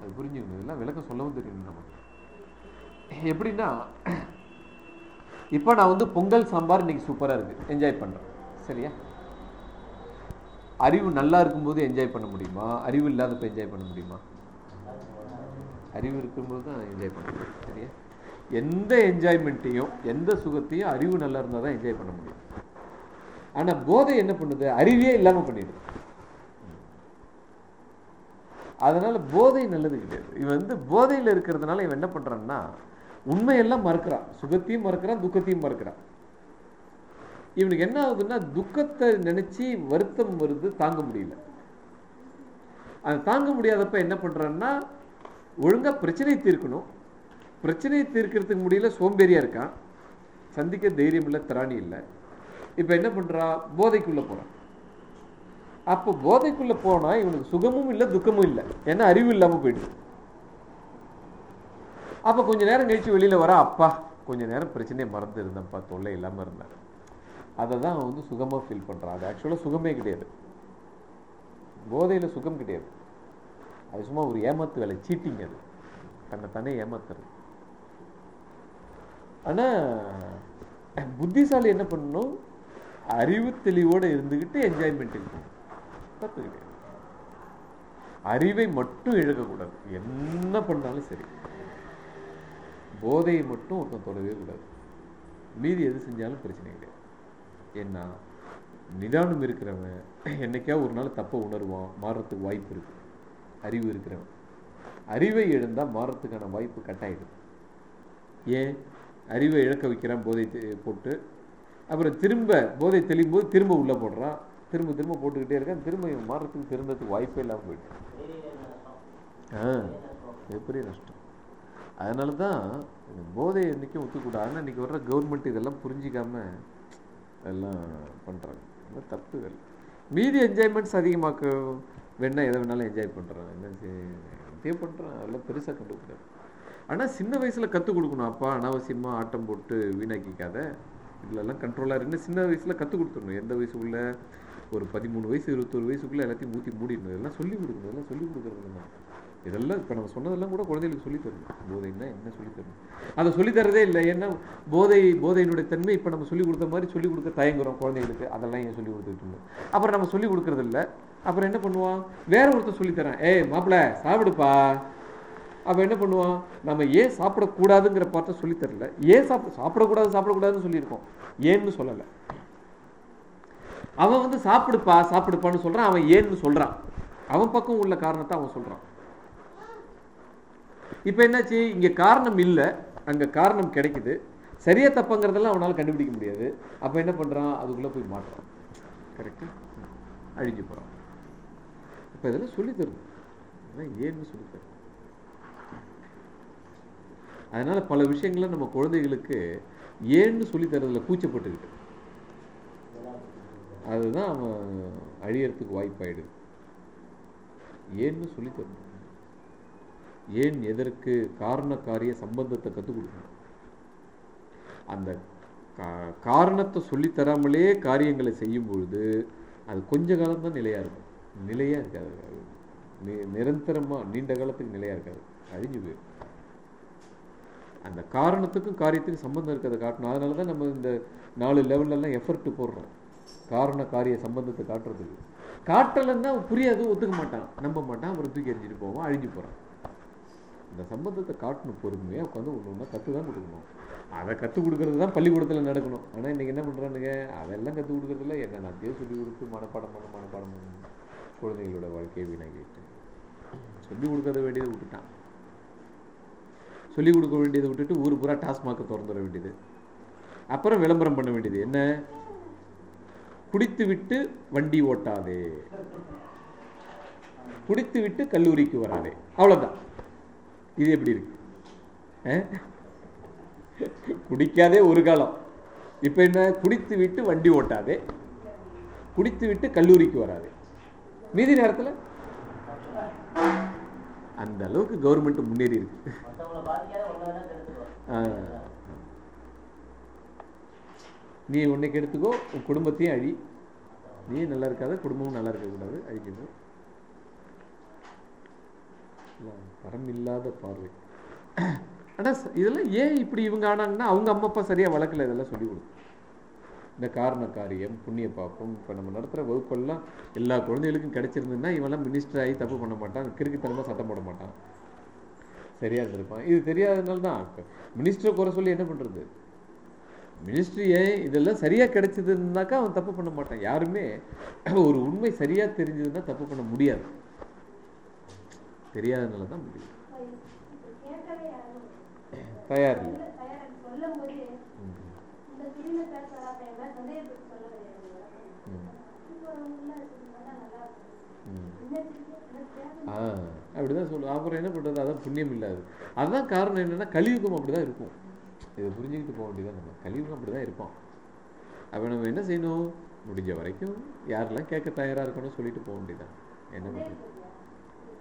அது புரிஞ்சுக்கணும். இதெல்லாம் விளக்கம் சொல்லவும் தெரியணும் நமக்கு எப்படின்னா இப்போ நான் வந்து பொங்கல் சாம்பார் இன்னைக்கு சூப்பராக இருக்கு. என்ஜாய் பண்ணுறேன் சரியா? அறிவு நல்லா இருக்கும்போது என்ஜாய் பண்ண முடியுமா? அறிவு இல்லாதப்ப என்ஜாய் பண்ண முடியுமா? அறிவு இருக்கும்போது தான் என்ஜாய் பண்ண முடியும். சரியா? எந்த என்ஜாய்மெண்ட்டையும் எந்த சுகத்தையும் அறிவு நல்லா இருந்தால் தான் என்ஜாய் பண்ண முடியும். ஆனால் போதை என்ன பண்ணுது? அறிவே இல்லாமல் பண்ணிடுது. அதனால போதை நல்லது கிடையாது. இவன் வந்து போதையில் இருக்கிறதுனால இவன் என்ன பண்றான்னா உண்மையெல்லாம் மறக்கிறான். சுகத்தையும் மறக்கிறான் துக்கத்தையும் மறக்கிறான். இவனுக்கு என்ன ஆகுதுன்னா துக்கத்தை நினைச்சு வருத்தம் வருது தாங்க முடியல. அது தாங்க முடியாதப்ப என்ன பண்றான்னா ஒழுங்கா பிரச்சனையை தீர்க்கணும். பிரச்சனையை தீர்க்கிறதுக்கு முடியல சோம்பேறியா இருக்கான். சந்திக்க தைரியம் இல்லை திராணி இல்லை. இப்ப என்ன பண்ணுறான் போதைக்குள்ள போறான். அப்போ போதைக்குள்ள போனா இவனுக்கு சுகமும் இல்லை துக்கமும் இல்லை. ஏன்னா அறிவு இல்லாம போயிடுது. அப்ப கொஞ்ச நேரம் கழித்து வெளியில வர அப்பா கொஞ்ச நேரம் பிரச்சனையை மறந்து இருந்தேன்ப்பா தொல்லை இல்லாம இருந்தேன். அதை தான் அவன் வந்து சுகமா ஃபீல் பண்றான். அது ஆக்சுவலா சுகமே கிடையாது. போதையில சுகம் கிடையாது. அது சும்மா ஒரு ஏமாத்து வேலை சீட்டிங் அது. தன்னை தானே ஏமாத்துறது. ஆனா புத்திசாலி என்ன பண்ணணும்? அறிவு தெளிவோட இருந்துகிட்டு என்ஜாய்மெண்ட் இருக்கும் தப்பு அறிவை மட்டும் இழக்கக்கூடாது. என்ன பண்ணாலும் சரி. போதையை மட்டும் ஒருத்தன் தொடவே கூடாது. மீதி எது செஞ்சாலும் பிரச்சனை கிடையாது. ஏன்னா நிதானம் இருக்கிறவன் என்னைக்கா ஒரு நாள் தப்பை உணர்வான். மாறுறதுக்கு வாய்ப்பு இருக்குது அறிவு இருக்கிறவன். அறிவை இழந்தா மாறுறதுக்கான வாய்ப்பு கட்டாயிடும். ஏன்? அறிவை இழக்க வைக்கிறான் போதை போட்டு அப்புறம் திரும்ப போதை தெளியும் போது திரும்ப உள்ளே போடுறான். திரும்ப திரும்ப போட்டுக்கிட்டே இருக்கான். திரும்ப இவன் மாறுறதுக்கு திருந்ததுக்கு வாய்ப்பே இல்லாமல் போயிட்டு ஆ மிகப்பெரிய நஷ்டம். அதனால தான் இந்த போதையை என்றைக்கும் ஒத்துக்கூடாது இன்றைக்கி வர்ற கவர்மெண்ட் இதெல்லாம் புரிஞ்சிக்காமல் எல்லாம் பண்ணுறாங்க ரொம்ப மீதி என்ஜாய்மெண்ட்ஸ் அதிகமாக்க வேணா எதை வேணாலும் என்ஜாய் பண்ணுறான் என்ன இதே பண்ணுறான் அதெல்லாம் பெருசாக கண்டுக்கூடாது ஆனால் சின்ன வயசில் கற்றுக் கொடுக்கணும். அப்பா அனாவசியமாக ஆட்டம் போட்டு வீணாக்கிக்காத. இதுலெல்லாம் கண்ட்ரோலாக இருக்குன்னு சின்ன வயசில் கற்றுக் கொடுத்துடணும். எந்த வயசுக்குள்ள ஒரு பதிமூணு வயசு இருபத்தொரு வயசுக்குள்ளே எல்லாத்தையும் ஊற்றி மூடிடணும். இதெல்லாம் சொல்லிக் கொடுக்கணும். இதெல்லாம் சொல்லிக் கொடுக்குறது இதெல்லாம் இப்போ நம்ம சொன்னதெல்லாம் கூட குழந்தைகளுக்கு சொல்லித் தரணும். போதைன்னா என்ன சொல்லித் தரணும்? அதை சொல்லித்தரதே இல்லை. ஏன்னா போதை போதையினுடைய தன்மை இப்போ நம்ம சொல்லிக் கொடுத்த மாதிரி சொல்லிக் கொடுக்க தயங்குறோம் குழந்தைகளுக்கு. அதெல்லாம் ஏன் சொல்லிக் கொடுத்துட்டு இருந்தோம்? அப்புறம் நம்ம சொல்லிக் கொடுக்கறது இல்லை. அப்புறம் என்ன பண்ணுவான் வேற ஒருத்தர் சொல்லித் தரேன். ஏய் மாப்பிள சாப்பிடுப்பா. அவன் என்ன பண்ணுவான்? நம்ம ஏன் சாப்பிடக்கூடாதுங்கிற பார்த்த சொல்லி தரல. ஏன் சாப்பிட சாப்பிடக்கூடாது சாப்பிடக்கூடாதுன்னு சொல்லியிருக்கோம். ஏன்னு சொல்லலை. அவன் வந்து சாப்பிடுப்பா சாப்பிடுப்பான்னு சொல்றான் அவன் ஏன்னு சொல்றான். அவன் பக்கம் உள்ள காரணத்தை அவன் சொல்றான். இப்போ என்னாச்சு? இங்க காரணம் இல்லை. அங்க காரணம் கிடைக்குது. சரியா தப்புங்கிறதெல்லாம் அவனால கண்டுபிடிக்க முடியாது. அப்போ என்ன பண்றான்? அதுக்குள்ளே போய் மாட்டுறான். கரெக்டாக அழிஞ்சு போறான். இப்போ இதெல்லாம் சொல்லித்தரும் ஏன்னு சொல்லித்தரும் அதனால பல விஷயங்களை நம்ம குழந்தைகளுக்கு ஏன்னு சொல்லி கூச்சப்பட்டுக்கிட்டு. அதுதான் அவன் அழியறதுக்கு வாய்ப்பாயிடுது. ஏன்னு சொல்லி தரணும். ஏன் எதற்கு காரண காரிய சம்பந்தத்தை கற்றுக் கொடுக்கணும்? அந்த கா- காரணத்தை சொல்லித் தராமலே காரியங்களை செய்யும் பொழுது அது கொஞ்ச காலம்தான் நிலையாக நிலையா இருக்கும். நிலையா இருக்காது. நிரந்தரமாக நி- நிரந்தரமா நீண்ட காலத்துக்கு நிலையா இருக்காது. அழிஞ்சு போயிடும் அந்த காரணத்துக்கும் காரியத்துக்கும் சம்பந்தம் இருக்கிறத காட்டணும். அதனால தான் நம்ம இந்த நாலு லெவல்லலாம் எஃபர்ட் போடுறோம். காரண காரிய சம்பந்தத்தை காட்டுறதுக்கு. காட்டலைன்னா புரியாது ஒத்துக்க மாட்டான். நம்ப மாட்டான் அப்புறம் தூக்கி எறிஞ்சிட்டு போவான் அழிஞ்சு போகிறான் இந்த சம்பந்தத்தை காட்டணும் பொறுமையாக உட்காந்து ஒன்று ஒன்றா கற்று தான் கொடுக்கணும். அதை கற்றுக் கொடுக்கறது தான் பள்ளிக்கூடத்தில் நடக்கணும். ஆனால் இன்றைக்கி என்ன பண்ணுறானுங்க அதெல்லாம் கற்றுக் கொடுக்குறதில்ல என்ன நான் சொல்லி கொடுத்து மனப்பாடம் பண்ண மனப்பாடம் பண்ணணும். குழந்தைகளோட வாழ்க்கையை வீணாக்கிட்டு. சொல்லிக் கொடுக்கறத வேண்டியதை விட்டுட்டான். சொல்லிக் கொடுக்க வேண்டியதை விட்டுட்டு ஊர் பூரா டாஸ்மார்க்கை திறந்துட வேண்டியது. அப்புறம் விளம்பரம் பண்ண வேண்டியது. என்ன? குடித்து விட்டு வண்டி ஓட்டாதே. குடித்து விட்டு கல்லூரிக்கு வராதே. அவ்வளவுதான். இது எப்படி இருக்கு? அஹ்? குடிக்காதே ஒரு காலம். இப்ப என்ன? குடித்து விட்டு வண்டி ஓட்டாதே. குடித்து விட்டு கல்லூரிக்கு வராது. மீதி நேரத்துல? அந்த அளவுக்கு கவர்மெண்ட் முன்னேறி இருக்கு. நீ உன்னை கெடுத்துக்கோ உன் குடும்பத்தையும் அழி. நீ நல்லா இருக்காத குடும்பமும் நல்லா இருக்கக்கூடாது அழிக்கணும். பரம் இல்லாத பார்வை. ஆனா ச- இதெல்லாம் ஏன் இப்படி இவங்க ஆனாங்கன்னா அவங்க அம்மா அப்பா சரியா வளர்க்கல இதெல்லாம் சொல்லி கொடுக்கும் இந்த காரண காரியம் புண்ணிய பாப்பம் இப்போ நம்ம நடத்துகிற வகுப்பெல்லாம் எல்லா குழந்தைகளுக்கும் கிடைச்சிருந்ததுன்னா இவெல்லாம் மினிஸ்டர் ஆகி தப்பு பண்ண மாட்டான் கிறுக்குத்தனமாக சட்டம் போட மாட்டான். சரியா இருந்திருப்பான் இது தெரியாதனால தான் மினிஸ்டரை குறை சொல்லி என்ன பண்றது? மினிஸ்ட்ரி ஏன் இதெல்லாம் சரியா கிடைச்சதுன்னாக்கா அவன் தப்பு பண்ண மாட்டான். யாருமே ஒரு உண்மை சரியா தெரிஞ்சதுன்னா தப்பு பண்ண முடியாது. தெரியாதனால தான் முடியும். தயார் இல்லை சொல்ல- தயாரா சொல்லும் போது ம், இந்த பிரிவில் பேசுறா எல்லாம் சந்தேகப்பட்டு சொல்ல கிடையாது ம், இப்போ உள்ள இருக்கிறதுனால நல்லா இருக்கும் ம். இந்த பிரிவு- இந்த பேச ஆ அப்படிதான் சொல்லுவோம் அப்புறம் என்ன பண்றது? அதான் புண்ணியம் இல்லாது. அதுதான் காரணம் என்னன்னா கலியுகம் அப்படிதான் இருக்கும். இதை புரிஞ்சுக்கிட்டு போக வேண்டியதான் நம்ம. கலியுகம் அப்படிதான் இருப்பான் அப்போ நம்ம என்ன செய்யணும்? முடிஞ்ச வரைக்கும் யாரெல்லாம் கேட்க தயாரா இருக்கணும் சொல்லிட்டு போக வேண்டியதான் என்ன பண்றது?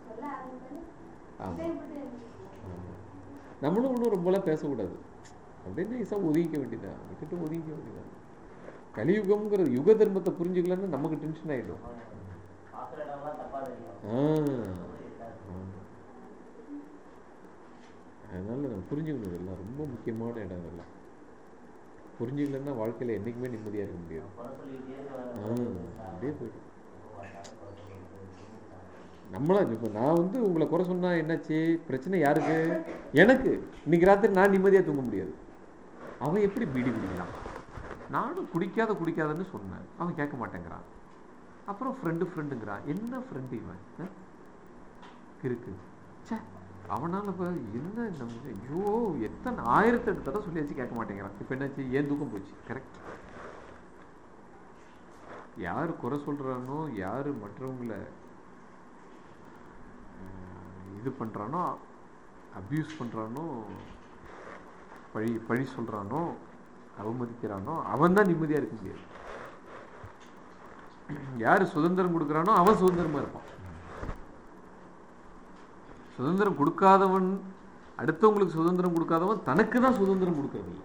சொல்ல ஆரம்பிச்சாலே ஆமா. சந்தேகப்பட்டு இருந்துச்சு. ஆமா. நம்மளும் ஒன்றும் ரொம்பலாம் பேசக்கூடாது. அப்படின்னு ஈஸாக ஒதுங்கிக்க வேண்டியதான் விட்டுட்டு ஒதுங்கிக்க வேண்டியதான் கலியுகம்ங்கிற யுக தர்மத்தை புரிஞ்சுக்கலன்னா நமக்கு டென்ஷன் தெரியும். ஆ. அதனால நம்ம புரிஞ்சுக்கணும் இதெல்லாம் ரொம்ப முக்கியமான இடம் இதெல்லாம். புரிஞ்சுக்கலன்னா வாழ்க்கையில என்னைக்குமே நிம்மதியாக இருக்க முடியாது. அப்படியே போய்ட்டு நம்மளா இப்போ நான் வந்து உங்களை குறை சொன்னா என்னாச்சு? பிரச்சனை யாருக்கு? எனக்கு. இன்னைக்கு ராத்திரி நான் நிம்மதியா தூங்க முடியாது. அவன் எப்படி பீடி குடிக்கிறான்? நானும் குடிக்காத குடிக்காதன்னு சொன்னேன். அவன் கேட்க மாட்டேங்கிறான். அப்புறம் ஃப்ரெண்டு ஃப்ரெண்டுங்கிறான் என்ன ஃப்ரெண்டு இவன்? இருக்கு. ச்சே. அவனால இப்போ என்ன நம்ம ஐயோ எத்தனை ஆயிரத்தெட்டு தடவை சொல்லியாச்சு கேட்க மாட்டேங்கிறான். இப்போ என்னாச்சு? ஏன் தூக்கம் போச்சு? கரெக்ட் யார் குறை சொல்றானோ யார் மற்றவங்கள இது பண்றானோ அப்யூஸ் பண்றானோ பழி பழி சொல்றானோ அவமதிக்கிறானோ அவன் தான் நிம்மதியா இருக்க முடியாது. யார் சுதந்திரம் கொடுக்குறானோ அவன் சுதந்திரமா இருப்பான். சுதந்திரம் கொடுக்காதவன் அடுத்தவங்களுக்கு சுதந்திரம் கொடுக்காதவன் தனக்கு தான் சுதந்திரம் கொடுக்கறதில்ல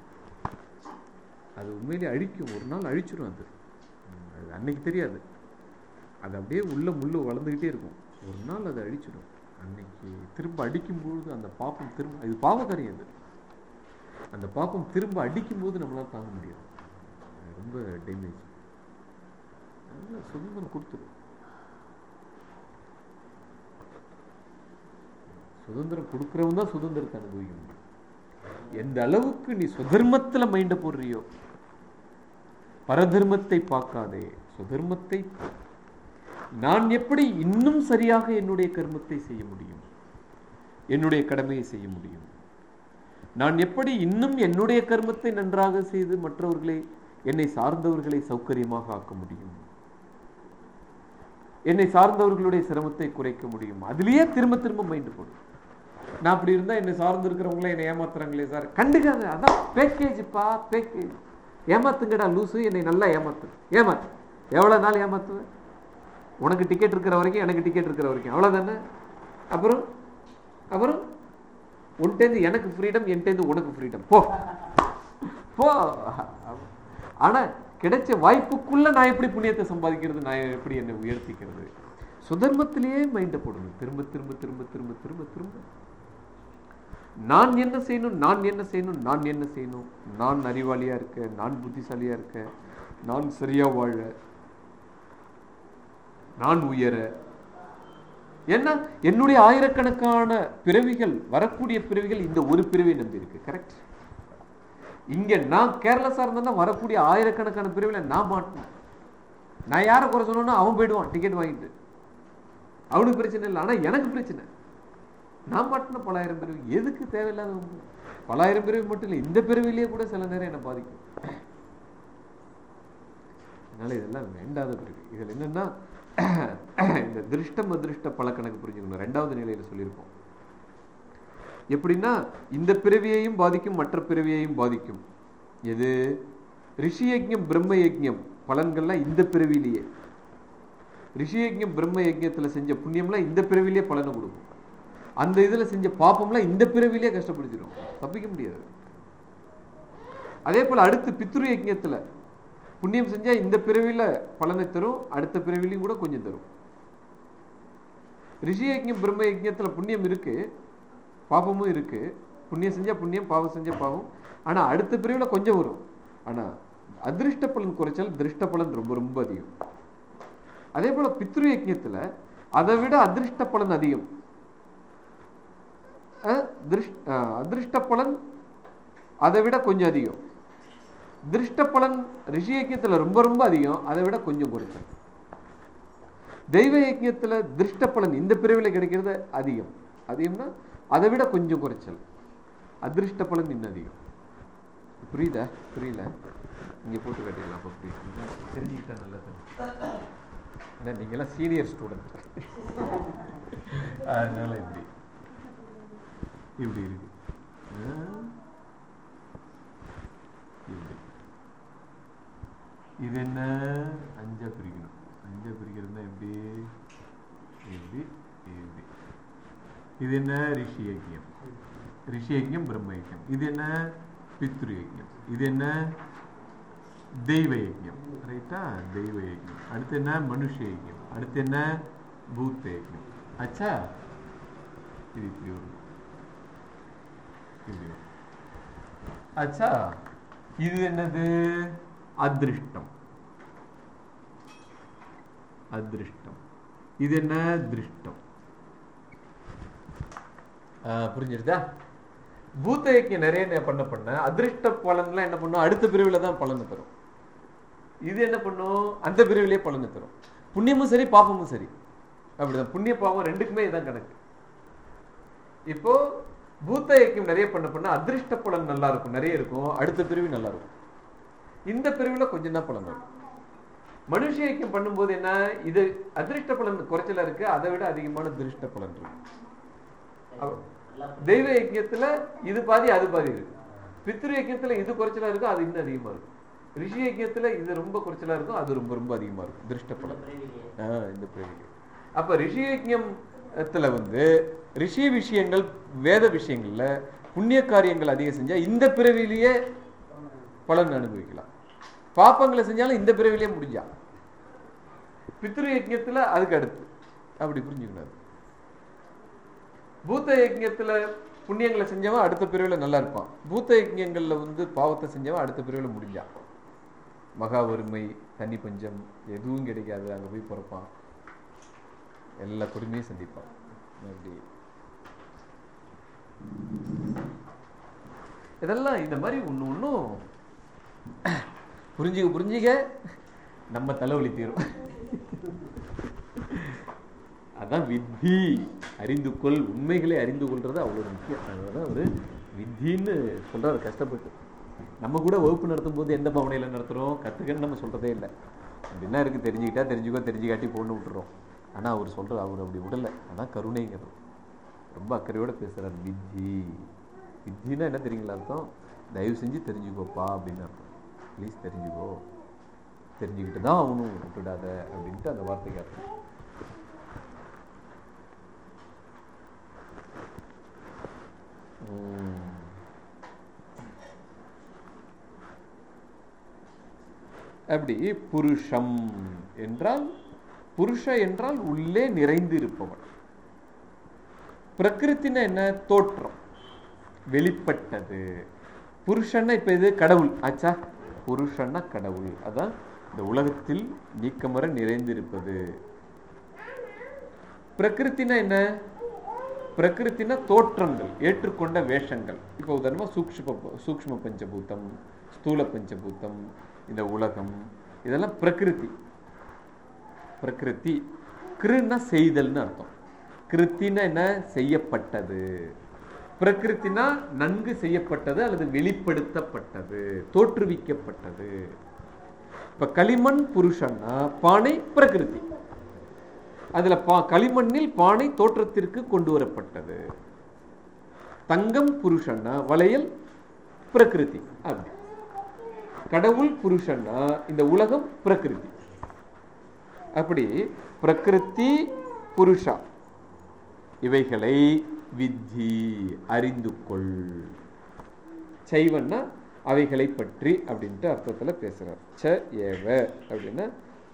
அது உண்மையிலே அழிக்கும். ஒரு நாள் அழிச்சிடும் அது. அது அன்னைக்கு தெரியாது. அது அப்படியே உள்ள முள்ளு வளர்ந்துக்கிட்டே இருக்கும். ஒரு நாள் அதை அழிச்சிடும் அன்னைக்கு திரும்ப அடிக்கும்பொழுது அந்த பாப்பம் திரும்ப இது பாவக்காரியம் அது. அந்த பாப்பம் திரும்ப அடிக்கும்போது நம்மளால் தாங்க முடியாது. ரொம்ப டேமேஜ் சுதந்திரம் கொடுத்துரும். சுதந்திரம் கொடுக்குறவன் தான் சுதந்திரத்தை அனுபவிக்க முடியும். எந்த அளவுக்கு நீ சுதர்மத்துல மைண்டை போடுறியோ பரதர்மத்தை பார்க்காதே சுதர்மத்தை நான் எப்படி இன்னும் சரியாக என்னுடைய கர்மத்தை செய்ய முடியும்? என்னுடைய கடமையை செய்ய முடியும்? நான் எப்படி இன்னும் என்னுடைய கர்மத்தை நன்றாக செய்து மற்றவர்களை என்னை சார்ந்தவர்களை சௌகரியமாக ஆக்க முடியும்? என்னை சார்ந்தவர்களுடைய சிரமத்தை குறைக்க முடியும்? அதிலேயே திரும்ப திரும்ப மைண்டு போடும் நான் அப்படி இருந்தால் என்னை சார்ந்து இருக்கிறவங்களே என்னை ஏமாத்துறாங்களே சார். கண்டுக்காது அதான் பேக்கேஜ்ப்பா பேக்கேஜ் ஏமாத்துங்கடா லூசு என்னை நல்லா ஏமாத்து. ஏமாத்து. எவ்வளோ நாள் ஏமாத்துவேன் உனக்கு டிக்கெட் இருக்கிற வரைக்கும் எனக்கு டிக்கெட் இருக்கிற வரைக்கும். அவ்வளோதானே அப்புறம் அப்புறம் உன்டேந்து எனக்கு ஃப்ரீடம் என்டேந்து உனக்கு ஃப்ரீடம் போ. போ. ஆனா கிடைச்ச வாய்ப்புக்குள்ள நான் எப்படி புண்ணியத்தை சம்பாதிக்கிறது? நான் எப்படி என்னை உயர்த்திக்கிறது? சுதர்மத்திலேயே மைண்டை போடணும். திரும்ப திரும்ப திரும்ப திரும்ப திரும்ப திரும்ப. நான் என்ன செய்யணும் நான் என்ன செய்யணும் நான் என்ன செய்யணும்? நான் அறிவாளியாக இருக்க நான் புத்திசாலியாக இருக்க நான் சரியா வாழ நான் உயர. ஏன்னா என்னுடைய ஆயிரக்கணக்கான பிறவிகள் வரக்கூடிய பிறவிகள் இந்த ஒரு பிறவி நம்பி இருக்கு கரெக்ட் இங்க நான் கேர்லெஸ்ஸா இருந்தேன்னா வரக்கூடிய ஆயிரக்கணக்கான பிரிவுல நான் மாட்டேன். நான் யாரை குறை சொன்னோன்னா அவன் போயிடுவான் டிக்கெட் வாங்கிட்டு. அவனுக்கு பிரச்சனை இல்லை ஆனால் எனக்கு பிரச்சனை. நான் மாட்டின பலாயிரம் பிரிவு. எதுக்கு தேவையில்லாத ஒண்ணு? பலாயிரம் பிரிவு மட்டும் இல்லை இந்த பிறவிலேயே கூட சில நேரம் என்னை பாதிக்கும். அதனால இதெல்லாம் வேண்டாத பிறகு இதுல என்னன்னா இந்த திருஷ்டம் அதிருஷ்ட பழக்கணக்கு புரிஞ்சுக்கணும். ரெண்டாவது நிலையில சொல்லியிருப்போம். எப்படின்னா இந்த பிறவியையும் பாதிக்கும் மற்ற பிறவியையும் பாதிக்கும். எது? ரிஷி யஜ்யம் பிரம்ம யஜ்யம். பலன்கள்லாம் இந்த பிறவிலேயே ரிஷி யஜ்யம் பிரம்ம யஜ்யத்தில் செஞ்ச புண்ணியம்லாம் இந்த பிறவிலேயே பலனை கொடுக்கும். அந்த இதுல செஞ்ச பாப்பம்லாம் இந்த பிறவிலேயே கஷ்டப்படுத்திடும் தப்பிக்க முடியாது. அதே போல அடுத்து பித்ரு யஜ்ஞத்துல புண்ணியம் செஞ்சா இந்த பிறவியில் பலனை தரும் அடுத்த பிறவிலையும் கூட கொஞ்சம் தரும். ரிஷி யஜ்யம் பிரம்ம யஜ்யத்தில் புண்ணியம் இருக்கு பாபமும் இருக்கு. புண்ணியம் செஞ்சால் புண்ணியம் பாவம் செஞ்சால் பாவம். ஆனா அடுத்த பிரிவில் கொஞ்சம் வரும். ஆனா அதிருஷ்ட பலன் குறைச்சால் திருஷ்ட பலன் ரொம்ப ரொம்ப அதிகம். அதே போல பித்ரு யஜ்யத்தில் அதை விட அதிருஷ்ட பலன் அதிகம். திருஷ்- அதிருஷ்ட பலன் அதை விட கொஞ்சம் அதிகம். திருஷ்ட பலன் ரிஷி ஐக்கியத்தில் ரொம்ப ரொம்ப அதிகம் அதை விட கொஞ்சம் குறைச்சல் தெய்வ ஐக்கியத்தில் திருஷ்ட பலன் இந்த பிரிவில் கிடைக்கிறது அதிகம். அதிகம்னா அதை விட கொஞ்சம் குறைச்சல். அதிருஷ்ட பலன் இன்னும் அதிகம். புரியுதா? புரியல? இங்கே போட்டு கட்டிடலாம் அப்போ புரியுது. தெரிஞ்சுக்கிட்டா நல்லது. ஏன்னா நீங்களாம் சீனியர் ஸ்டூடெண்ட் அதனால இப்படி. இப்படி இருக்கு ஆ? இப்படி இது என்ன அஞ்சா பிரிக்கணும் அஞ்சா பிரிக்கிறதுனா எப்படி இப்படி இப்படி இது என்ன ரிஷி யஜ்யம் ரிஷி யஜ்யம் பிரம்ம யஜ்யம் இது என்ன பித்ரு யஜ்யம் இது என்ன தெய்வ யஜ்யம் ரைட்டா தெய்வ யஜ்யம் அடுத்து என்ன மனுஷ யஜ்யம் அடுத்து என்ன பூத்த யஜ்யம் அச்சா இது இப்படி வரும் இப்படி வரும் அச்சா இது என்னது அதிருஷ்டம் அதிருஷ்டம் இது என்ன திருஷ்டம் புரிஞ்சிருதா பூத்த நிறைய பண்ண பண்ண அதிருஷ்ட பலன்லாம் என்ன பண்ணும் அடுத்த பிரிவுல தான் பலனை தரும் இது என்ன பண்ணும் அந்த பிரிவிலே பலனை தரும் புண்ணியமும் சரி பாப்பமும் சரி அப்படிதான் புண்ணிய பாவம் ரெண்டுக்குமே இதான் கணக்கு இப்போ பூத்த யஜ்யம் நிறைய பண்ண பண்ண அதிருஷ்ட பலன் நல்லா இருக்கும் நிறைய இருக்கும். அடுத்த பிரிவு நல்லா இருக்கும் இந்த பிரிவுல கொஞ்சம் தான் பலன் வரும். மனுஷ ஐக்கியம் பண்ணும்போது என்ன? இது அதிருஷ்ட பலன் குறைச்சலா இருக்கு. அதை விட அதிகமான திருஷ்ட பலன் இருக்கு. தெய்வ ஐக்கியத்துல இது பாதி அது பாதி இருக்கு. பித்ரு ஐக்கியத்துல இது குறைச்சலா இருக்கும் அது இன்னும் அதிகமா இருக்கும். ரிஷி ஐக்கியத்துல இது ரொம்ப குறைச்சலா இருக்கும் அது ரொம்ப ரொம்ப அதிகமா இருக்கும். திருஷ்ட பலன். இந்த பிறவிக்கு அப்ப ரிஷி யஜ்ஞத்துல வந்து ரிஷி விஷயங்கள் வேத விஷயங்கள்ல புண்ணிய காரியங்கள் அதிகம் செஞ்சா இந்த பிறவிலேயே பலன் அனுபவிக்கலாம். பாப்பங்களை செஞ்சாலும் இந்த பிறவிலேயே முடிஞ்சா. பித்ரு யஜ்ஞத்துல அதுக்கு அடுத்து. அப்படி புரிஞ்சுக்கணும். பூத்த யஜ்யத்தில் புண்ணியங்களை செஞ்சவன் அடுத்த பிரிவில் நல்லா இருப்பான். பூத்த யஜ்யங்களில் வந்து பாவத்தை செஞ்சவன் அடுத்த பிரிவில் முடிஞ்சான் மகா வறுமை தண்ணி பஞ்சம் எதுவும் கிடைக்காது. அங்க போய் பிறப்பான். எல்லா கொடுமையும் சந்திப்பான். அப்படி. இதெல்லாம் இந்த மாதிரி ஒண்ணு ஒன்றும் புரிஞ்சுக்க புரிஞ்சுக்க நம்ம தலைவலி தீரும். அதான் வித்தி அறிந்து கொள். உண்மைகளை அறிந்து கொள்றது அவ்வளவு முக்கியம். அதனால ஒரு வித்தின்னு சொல்றாரு கஷ்டப்பட்டு. நம்ம கூட வகுப்பு நடத்தும் போது எந்த பவனையில் நடத்துகிறோம் கத்துக்கன்னு நம்ம சொல்றதே இல்லை. அப்படின்னா இருக்குது தெரிஞ்சுக்கிட்டா தெரிஞ்சுக்கோ தெரிஞ்சுக்காட்டி போன்னு விட்டுறோம். ஆனால் அவர் சொல்ற அவர் அப்படி விடல. அதான் கருணைங்கிறது. ரொம்ப அக்கறையோட பேசுறாரு வித்தி வித்தின்னா என்ன தெரியுங்களா அர்த்தம்? தயவு செஞ்சு தெரிஞ்சுக்கோப்பா அப்படின்னு அர்த்தம். ப்ளீஸ் தெரிஞ்சுக்கோ. தெரிஞ்சுக்கிட்டு தான் அவனும் விட்டுடாத அப்படின்ட்டு அந்த வார்த்தைக்கு அர்த்தம் உம். அப்படி புருஷம் என்றால் புருஷ என்றால் உள்ளே நிறைந்து இருப்பவன் பிரகிருத்தின என்ன? தோற்றம். வெளிப்பட்டது. புருஷன்னா இப்ப இது கடவுள். ஆச்சா. புருஷன்னா கடவுள். அதான் இந்த உலகத்தில் நீக்கமர நிறைந்திருப்பது. பிரகிருத்தினா என்ன? பிரகிருத்தினா தோற்றங்கள். ஏற்றுக்கொண்ட வேஷங்கள். இப்போ உதாரணமா சூக்ஷ்ம சூக்ஷ்ம பஞ்சபூத்தம் ஸ்தூல பஞ்சபூத்தம் இந்த உலகம் இதெல்லாம் பிரகிருதி. பிரகிருதி கிருன்னா செய்தல்னு அர்த்தம். கிருத்தினா என்ன? செய்யப்பட்டது. பிரகிருத்தினா நன்கு செய்யப்பட்டது அல்லது வெளிப்படுத்தப்பட்டது தோற்றுவிக்கப்பட்டது. இப்ப களிமண் புருஷன்னா பானை பிரகிருதி. அதுல பா களிமண்ணில் பானை தோற்றத்திற்கு கொண்டு வரப்பட்டது. தங்கம் புருஷன்னா வளையல் பிரகிருதி. அப்படி கடவுள் புருஷன்னா இந்த உலகம் பிரகிருதி. அப்படி பிரகிருதி புருஷா. இவைகளை வித்தி அறிந்து கொள். சைவன்னா அவைகளை பற்றி அப்படின்ட்டு அர்த்தத்தில் பேசுகிறார் ச ஏவ அப்படின்னா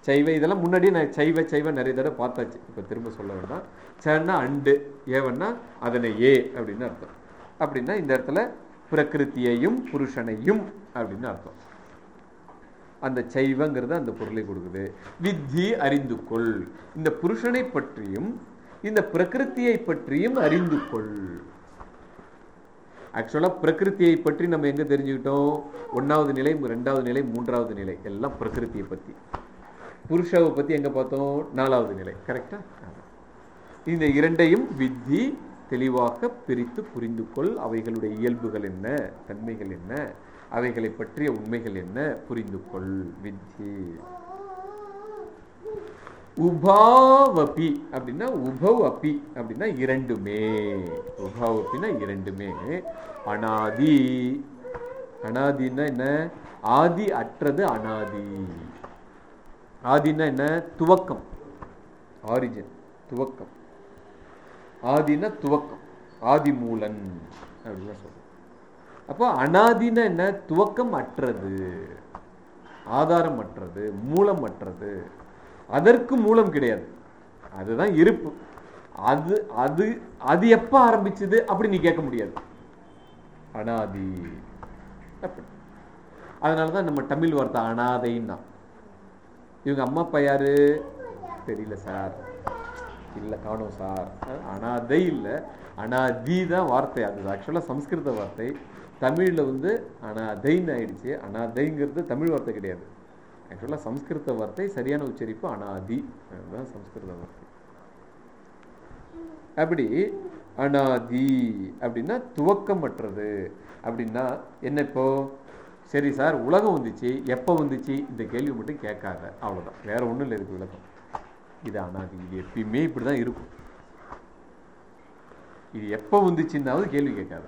சைவ இதெல்லாம் முன்னாடி நான் சைவ சைவ நிறைய தடவை பார்த்தாச்சு. இப்போ திரும்ப சொல்ல வேண்டாம் சன்னா அண்டு ஏவன்னா அதனை ஏ அப்படின்னு அர்த்தம். அப்படின்னா இந்த இடத்துல பிரகிருத்தியையும் புருஷனையும் அப்படின்னு அர்த்தம். அந்த சைவங்கிறது அந்த பொருளை கொடுக்குது. வித்தி அறிந்து கொள். இந்த புருஷனை பற்றியும் இந்த பிரகிருத்தியை பற்றியும் அறிந்து கொள். ஆக்சுவலாக பிரகிருத்தியை பற்றி நம்ம எங்கே தெரிஞ்சுக்கிட்டோம்? ஒன்றாவது நிலை ரெண்டாவது நிலை மூன்றாவது நிலை. எல்லாம் பிரகிருத்தியை பற்றி புருஷாவை பற்றி எங்கே பார்த்தோம்? நாலாவது நிலை. கரெக்டாக இந்த இரண்டையும் வித்தி தெளிவாக பிரித்து புரிந்து கொள். அவைகளுடைய இயல்புகள் என்ன? தன்மைகள் என்ன? அவைகளை பற்றிய உண்மைகள் என்ன? புரிந்து கொள் வித்தி உபாவபி அப்படின்னா உபவ் அபி அப்படின்னா இரண்டுமே. உபாவப்பின்னா இரண்டுமே. அனாதி. அனாதின்னா என்ன? ஆதி அற்றது அனாதி. ஆதின்னா என்ன? துவக்கம். ஆரிஜின் துவக்கம். ஆதினா துவக்கம். ஆதி மூலன் அப்படின்னா சொல்றோம். அப்போ அனாதினா என்ன? துவக்கம் அற்றது ஆதாரம் அற்றது மூலம் அற்றது அதற்கு மூலம் கிடையாது. அதுதான் இருப்பு. அது அது அது எப்ப ஆரம்பிச்சது அப்படி நீ கேட்க முடியாது. அனாதி. அதனாலதான் நம்ம தமிழ் வார்த்தை அனாதைன்னா. இவங்க அம்மா அப்பா யாரு? தெரியல சார். இல்ல காணோம் சார். அனாதை இல்ல. அனாதி தான் வார்த்தை. அது ஆக்சுவலா சம்ஸ்கிருத வார்த்தை. தமிழில் வந்து அனாதைன்னு ஆயிடுச்சு. அனாதைங்கிறது தமிழ் வார்த்தை கிடையாது. ஆக்சுவலாக சம்ஸ்கிருத வார்த்தை சரியான உச்சரிப்பு அனாதி. அதுதான் சம்ஸ்கிருத வார்த்தை. அப்படி அனாதி அப்படின்னா துவக்கமற்றது. அப்படின்னா என்ன இப்போ? சரி சார் உலகம் வந்துச்சு. எப்போ வந்துச்சு? இந்த கேள்வி மட்டும் கேட்காத. அவ்வளோதான் வேற ஒன்றும் இல்லை இருக்கு விளக்கம். இது அனாதி. இது எப்பயுமே இப்படி தான் இருக்கும். இது எப்போ வந்துச்சுன்னாவது கேள்வி கேட்காத.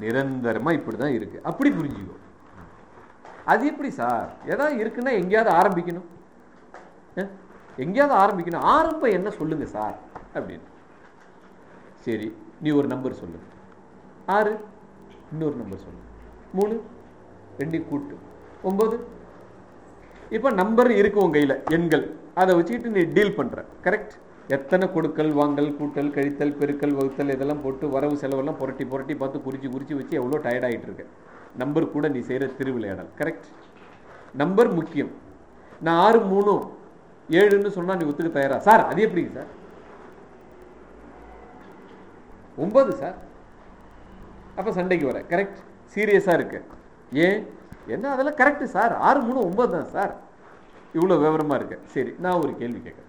நிரந்தரமாக இப்படி தான் இருக்குது அப்படி புரிஞ்சுக்கோ. அது எப்படி சார்? ஏதாவது இருக்குன்னா எங்கேயாவது ஆரம்பிக்கணும். எங்கேயாவது ஆரம்பிக்கணும். ஆரம்பம் என்ன சொல்லுங்க சார்? அப்படின்னு. சரி நீ ஒரு நம்பர் சொல்லு. ஆறு. இன்னொரு நம்பர் சொல்லு. மூணு. ரெண்டு கூட்டு. ஒம்பது இப்போ நம்பர் இருக்கு உன் கையில். எண்கள். அதை வச்சுக்கிட்டு நீ டீல் பண்ணுற கரெக்ட் எத்தனை கொடுக்கல் வாங்கல் கூட்டல் கழித்தல் பெருக்கல் வகுத்தல் இதெல்லாம் போட்டு வரவு செலவெல்லாம் புரட்டி புரட்டி பார்த்து குறிச்சு குறிச்சு வச்சு எவ்வளோ டயர்ட் ஆகிட்டு நம்பர் கூட நீ செய்கிற திருவிளையாடல் கரெக்ட் நம்பர் முக்கியம். நான் ஆறு மூணும் ஏழுன்னு சொன்னால் நீ ஒத்துக்க தயாரா? சார் அது எப்படிங்க சார்? ஒன்பது சார். அப்போ சண்டைக்கு வர கரெக்ட் சீரியஸாக இருக்கு. ஏன்? என்ன அதெல்லாம் கரெக்டு சார். ஆறு மூணு ஒன்பது தான் சார். இவ்வளோ விவரமாக இருக்கு. சரி நான் ஒரு கேள்வி கேட்குறேன்.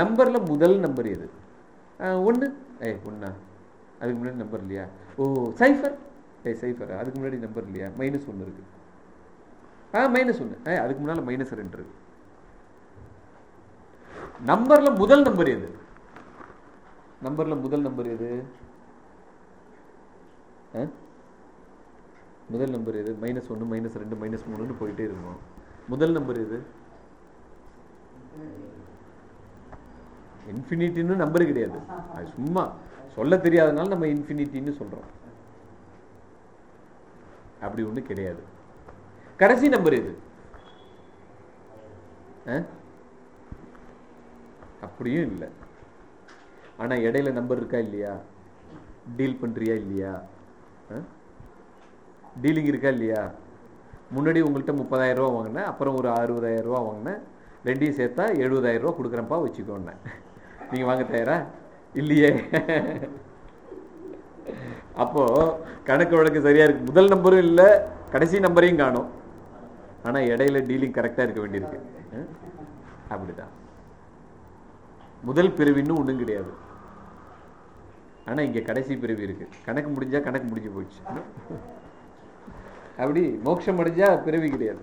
நம்பரில் முதல் நம்பர் எது? ஒன்று ஏய் ஒன்றா அதுக்கு முன்னாடி நம்பர் இல்லையா? Oh cipher. ஏய் சைஃபர். அதுக்கு முன்னாடி நம்பர் இல்லையா? மைனஸ் ஒன்று இருக்குது ஆ மைனஸ் ஒன்று ஏ அதுக்கு முன்னால் மைனஸ் ரெண்டு இருக்கு. நம்பரில் முதல் நம்பர் எது? நம்பரில் முதல் நம்பர் எது? ஆ? முதல் நம்பர் எது? மைனஸ் ஒன்று மைனஸ் ரெண்டு மைனஸ் மூணுன்னு போயிட்டே இருக்கும். முதல் நம்பர் எது? இன்ஃபினிட்டின்னு நம்பர் கிடையாது. அது சும்மா சொல்ல தெரியாதனால நம்ம இன்ஃபினிட்டின்னு சொல்றோம். அப்படி ஒண்ணு கிடையாது. கடைசி நம்பர் இது. ஆ? அப்படியும் இல்லை. ஆனால் இடையில நம்பர் இருக்கா இல்லையா? டீல் பண்ணுறியா இல்லையா? டீலிங் இருக்கா இல்லையா? முன்னாடி உங்கள்கிட்ட முப்பதாயிரம் ரூபா வாங்கினேன் அப்புறம் ஒரு அறுபதாயிரம் ரூபா வாங்கினேன் ரெண்டையும் சேர்த்தா எழுபதாயிரம் ரூபா கொடுக்குறேன்ப்பா வச்சுக்கோன்னேன். நீங்க வாங்க தயாரா? இல்லையே. அப்போ கணக்கு வழக்கு சரியா இருக்கு. முதல் நம்பரும் இல்லை கடைசி நம்பரையும் காணும். ஆனா இடையில டீலிங் கரெக்டா இருக்க வேண்டியிருக்கு. அப்படிதான். முதல் பிரிவின்னு ஒண்ணும் கிடையாது. ஆனா இங்க கடைசி பிரிவு இருக்கு. கணக்கு முடிஞ்சா கணக்கு முடிஞ்சு போச்சு. அப்படி மோட்சம் அடைஞ்சா பிறவி கிடையாது.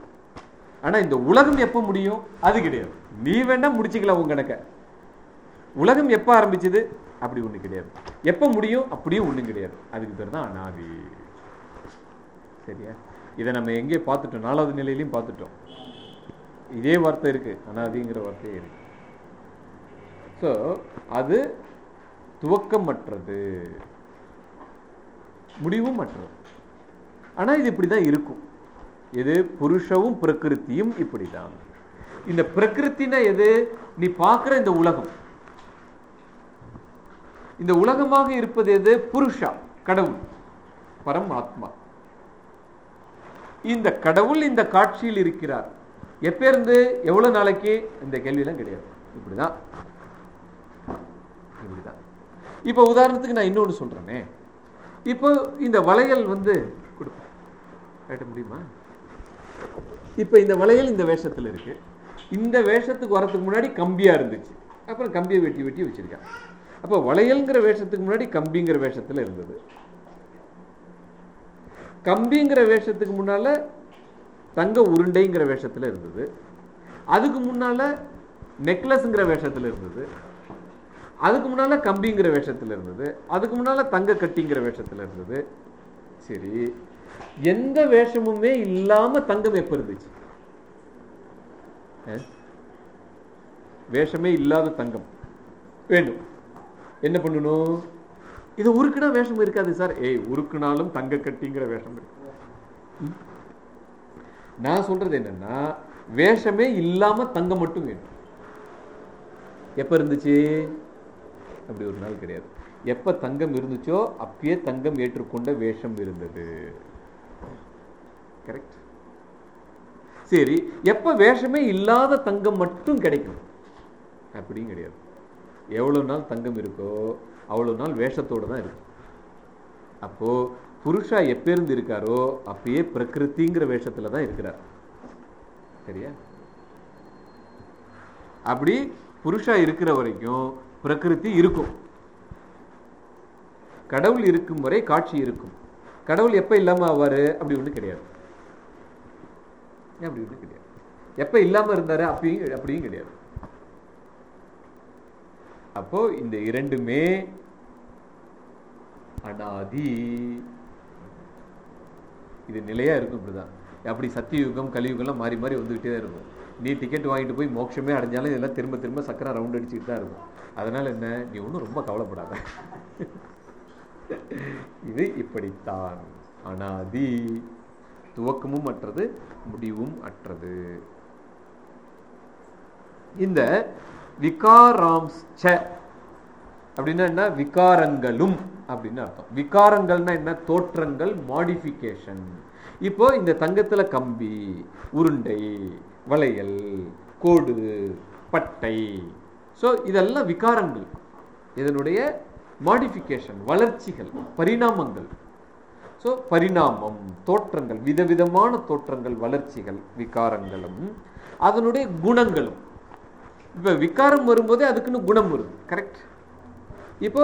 ஆனா இந்த உலகம் எப்ப முடியும்? அது கிடையாது. நீ வேணா முடிச்சுக்கலாம் உன் கணக்கை. உலகம் எப்ப ஆரம்பிச்சது? அப்படி ஒண்ணு கிடையாது. எப்ப முடியும்? அப்படியும் ஒண்ணும் கிடையாது. அதுக்கு பேர் தான் அனாதி. சரியா? இதை நம்ம எங்கே பார்த்துட்டோம்? நாலாவது நிலையிலையும் பார்த்துட்டோம். இதே வார்த்தை இருக்கு. அனாதிங்கிற வார்த்தையே இருக்கு. ஸோ அது துவக்கமற்றது. முடிவும் மற்றது. ஆனா இது இப்படிதான் இருக்கும். எது? புருஷவும் பிரகிருத்தியும் இப்படிதான். இந்த பிரகிருத்தினா எது? நீ பார்க்குற இந்த உலகம். இந்த உலகமாக இருப்பது எது? புருஷா கடவுள் பரம் ஆத்மா இந்த கடவுள் இந்த காட்சியில் இருக்கிறார். எப்ப இருந்து? எவ்வளவு நாளைக்கு? இந்த கேள்வியெல்லாம் கிடையாது. இப்படிதான். இப்படிதான். இப்போ உதாரணத்துக்கு நான் இன்னொன்று சொல்றேனே. இப்போ இந்த வளையல் வந்து கொடுப்பேன். காட்ட முடியுமா? இப்போ இந்த வளையல் இந்த வேஷத்துல இருக்கு. இந்த வேஷத்துக்கு வரதுக்கு முன்னாடி கம்பியா இருந்துச்சு. அப்புறம் கம்பியை வெட்டி வெட்டி வச்சிருக்கான் அப்போ வளையல்ங்கிற வேஷத்துக்கு முன்னாடி கம்பிங்கிற வேஷத்துல இருந்தது. கம்பிங்கிற வேஷத்துக்கு முன்னால தங்க உருண்டைங்கிற வேஷத்துல இருந்தது. அதுக்கு முன்னால நெக்லஸ்ங்கிற வேஷத்துல இருந்தது. அதுக்கு முன்னால கம்பிங்கிற வேஷத்துல இருந்தது. அதுக்கு முன்னால தங்க கட்டிங்கிற வேஷத்துல இருந்தது. சரி. எந்த வேஷமுமே இல்லாம தங்கம் எப்ப இருந்துச்சு? வேஷமே இல்லாத தங்கம். வேண்டும். என்ன பண்ணணும்? இது உருக்குனா வேஷம் இருக்காது சார். ஏய் உருக்குனாலும் தங்க கட்டிங்கிற வேஷம் இருக்கு? நான் சொல்றது என்னன்னா வேஷமே இல்லாம தங்கம் மட்டும் வேணும். எப்ப இருந்துச்சு? அப்படி ஒரு நாள் கிடையாது. எப்ப தங்கம் இருந்துச்சோ அப்பயே தங்கம் ஏற்றுக்கொண்ட வேஷம் இருந்தது. கரெக்ட் சரி எப்ப வேஷமே இல்லாத தங்கம் மட்டும் கிடைக்கும்? அப்படியும் கிடையாது. எவ்வளவு நாள் தங்கம் இருக்கோ அவ்வளவு நாள் வேஷத்தோடு தான் இருக்கும். அப்போ புருஷா எப்ப இருந்து இருக்காரோ அப்பயே பிரகிருதிங்கிற வேஷத்துல தான் இருக்கிறார். சரியா? அப்படி புருஷா இருக்கிற வரைக்கும் பிரகிருதி இருக்கும். கடவுள் இருக்கும் வரை காட்சி இருக்கும். கடவுள் எப்ப இல்லாம ஆவாரு? அப்படி ஒண்ணு கிடையாது. அப்படி அப்படின்னு கிடையாது? எப்ப இல்லாம இருந்தாரு? அப்பயும் அப்படியும் கிடையாது. அப்போ இந்த இரண்டுமே அனாதி. இது நிலையா இருக்கும் இப்படிதான். அப்படி சத்தியுகம் கலியுகம்லாம் மாறி மாறி வந்துகிட்டே தான் இருக்கும். நீ டிக்கெட் வாங்கிட்டு போய் மோட்சமே அடைஞ்சாலும் இதெல்லாம் திரும்ப திரும்ப சக்கரம் ரவுண்ட் அடிச்சுட்டு தான் இருக்கும். அதனால என்ன? நீ ஒன்றும் ரொம்ப கவலைப்படாத. இது இப்படித்தான். அனாதி. துவக்கமும் அற்றது முடிவும் அற்றது. இந்த விகாராம்ஸ் அப்படின்னா என்ன? விகாரங்களும் அப்படின்னு அர்த்தம். விகாரங்கள்னா என்ன? தோற்றங்கள் மாடிஃபிகேஷன் இப்போ இந்த தங்கத்துல கம்பி உருண்டை வளையல் கோடு பட்டை. ஸோ இதெல்லாம் விகாரங்கள். இதனுடைய மாடிஃபிகேஷன் வளர்ச்சிகள் பரிணாமங்கள். ஸோ பரிணாமம் தோற்றங்கள் விதவிதமான தோற்றங்கள் வளர்ச்சிகள் விகாரங்களும் அதனுடைய குணங்களும். இப்போ விகாரம் வரும்போதே அதுக்குன்னு குணம் வருது. கரெக்ட் இப்போ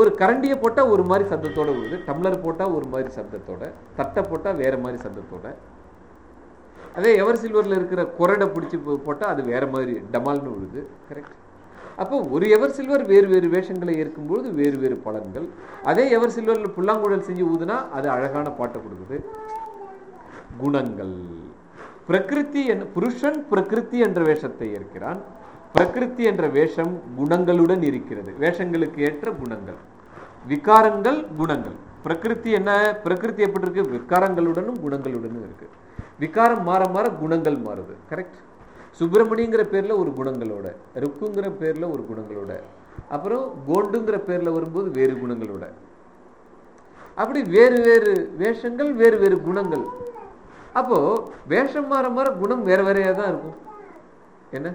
ஒரு கரண்டியை போட்டால் ஒரு மாதிரி சப்தத்தோட வருது. டம்ளர் போட்டால் ஒரு மாதிரி சப்தத்தோட. தட்டை போட்டால் வேற மாதிரி சப்தத்தோட. அதே எவர் சில்வரில் இருக்கிற குரடை பிடிச்சி போட்டால் அது வேற மாதிரி டமால்னு வருது. கரெக்ட் அப்போ ஒரு எவர் சில்வர் வேறு வேறு வேஷங்களை ஏற்கும்பொழுது வேறு வேறு பலன்கள். அதே எவர் சில்வரில் புல்லாங்குழல் செஞ்சு ஊதுனா அது அழகான பாட்டை கொடுக்குது. குணங்கள். பிரகிருதி என் புருஷன் பிரகிருதி என்ற வேஷத்தை ஏற்கிறான். பிரகிருத்தி என்ற வேஷம் குணங்களுடன் இருக்கிறது. வேஷங்களுக்கு ஏற்ற குணங்கள். விகாரங்கள் குணங்கள். பிரகிருதி என்ன? பிரகிருத்தி எப்படி இருக்கு விகாரங்களுடனும் குணங்களுடனும் இருக்கு. விகாரம் மாற மாற குணங்கள் மாறுது. கரெக்ட் சுப்பிரமணியங்கிற பேர்ல ஒரு குணங்களோட ருக்குங்கிற பேர்ல ஒரு குணங்களோட அப்புறம் கோண்டுங்கிற பேர்ல வரும்போது வேறு குணங்களோட. அப்படி வேறு வேறு வேஷங்கள் வேறு வேறு குணங்கள். அப்போ வேஷம் மாற மாற குணம் வேற வேறையா தான் இருக்கும். என்ன?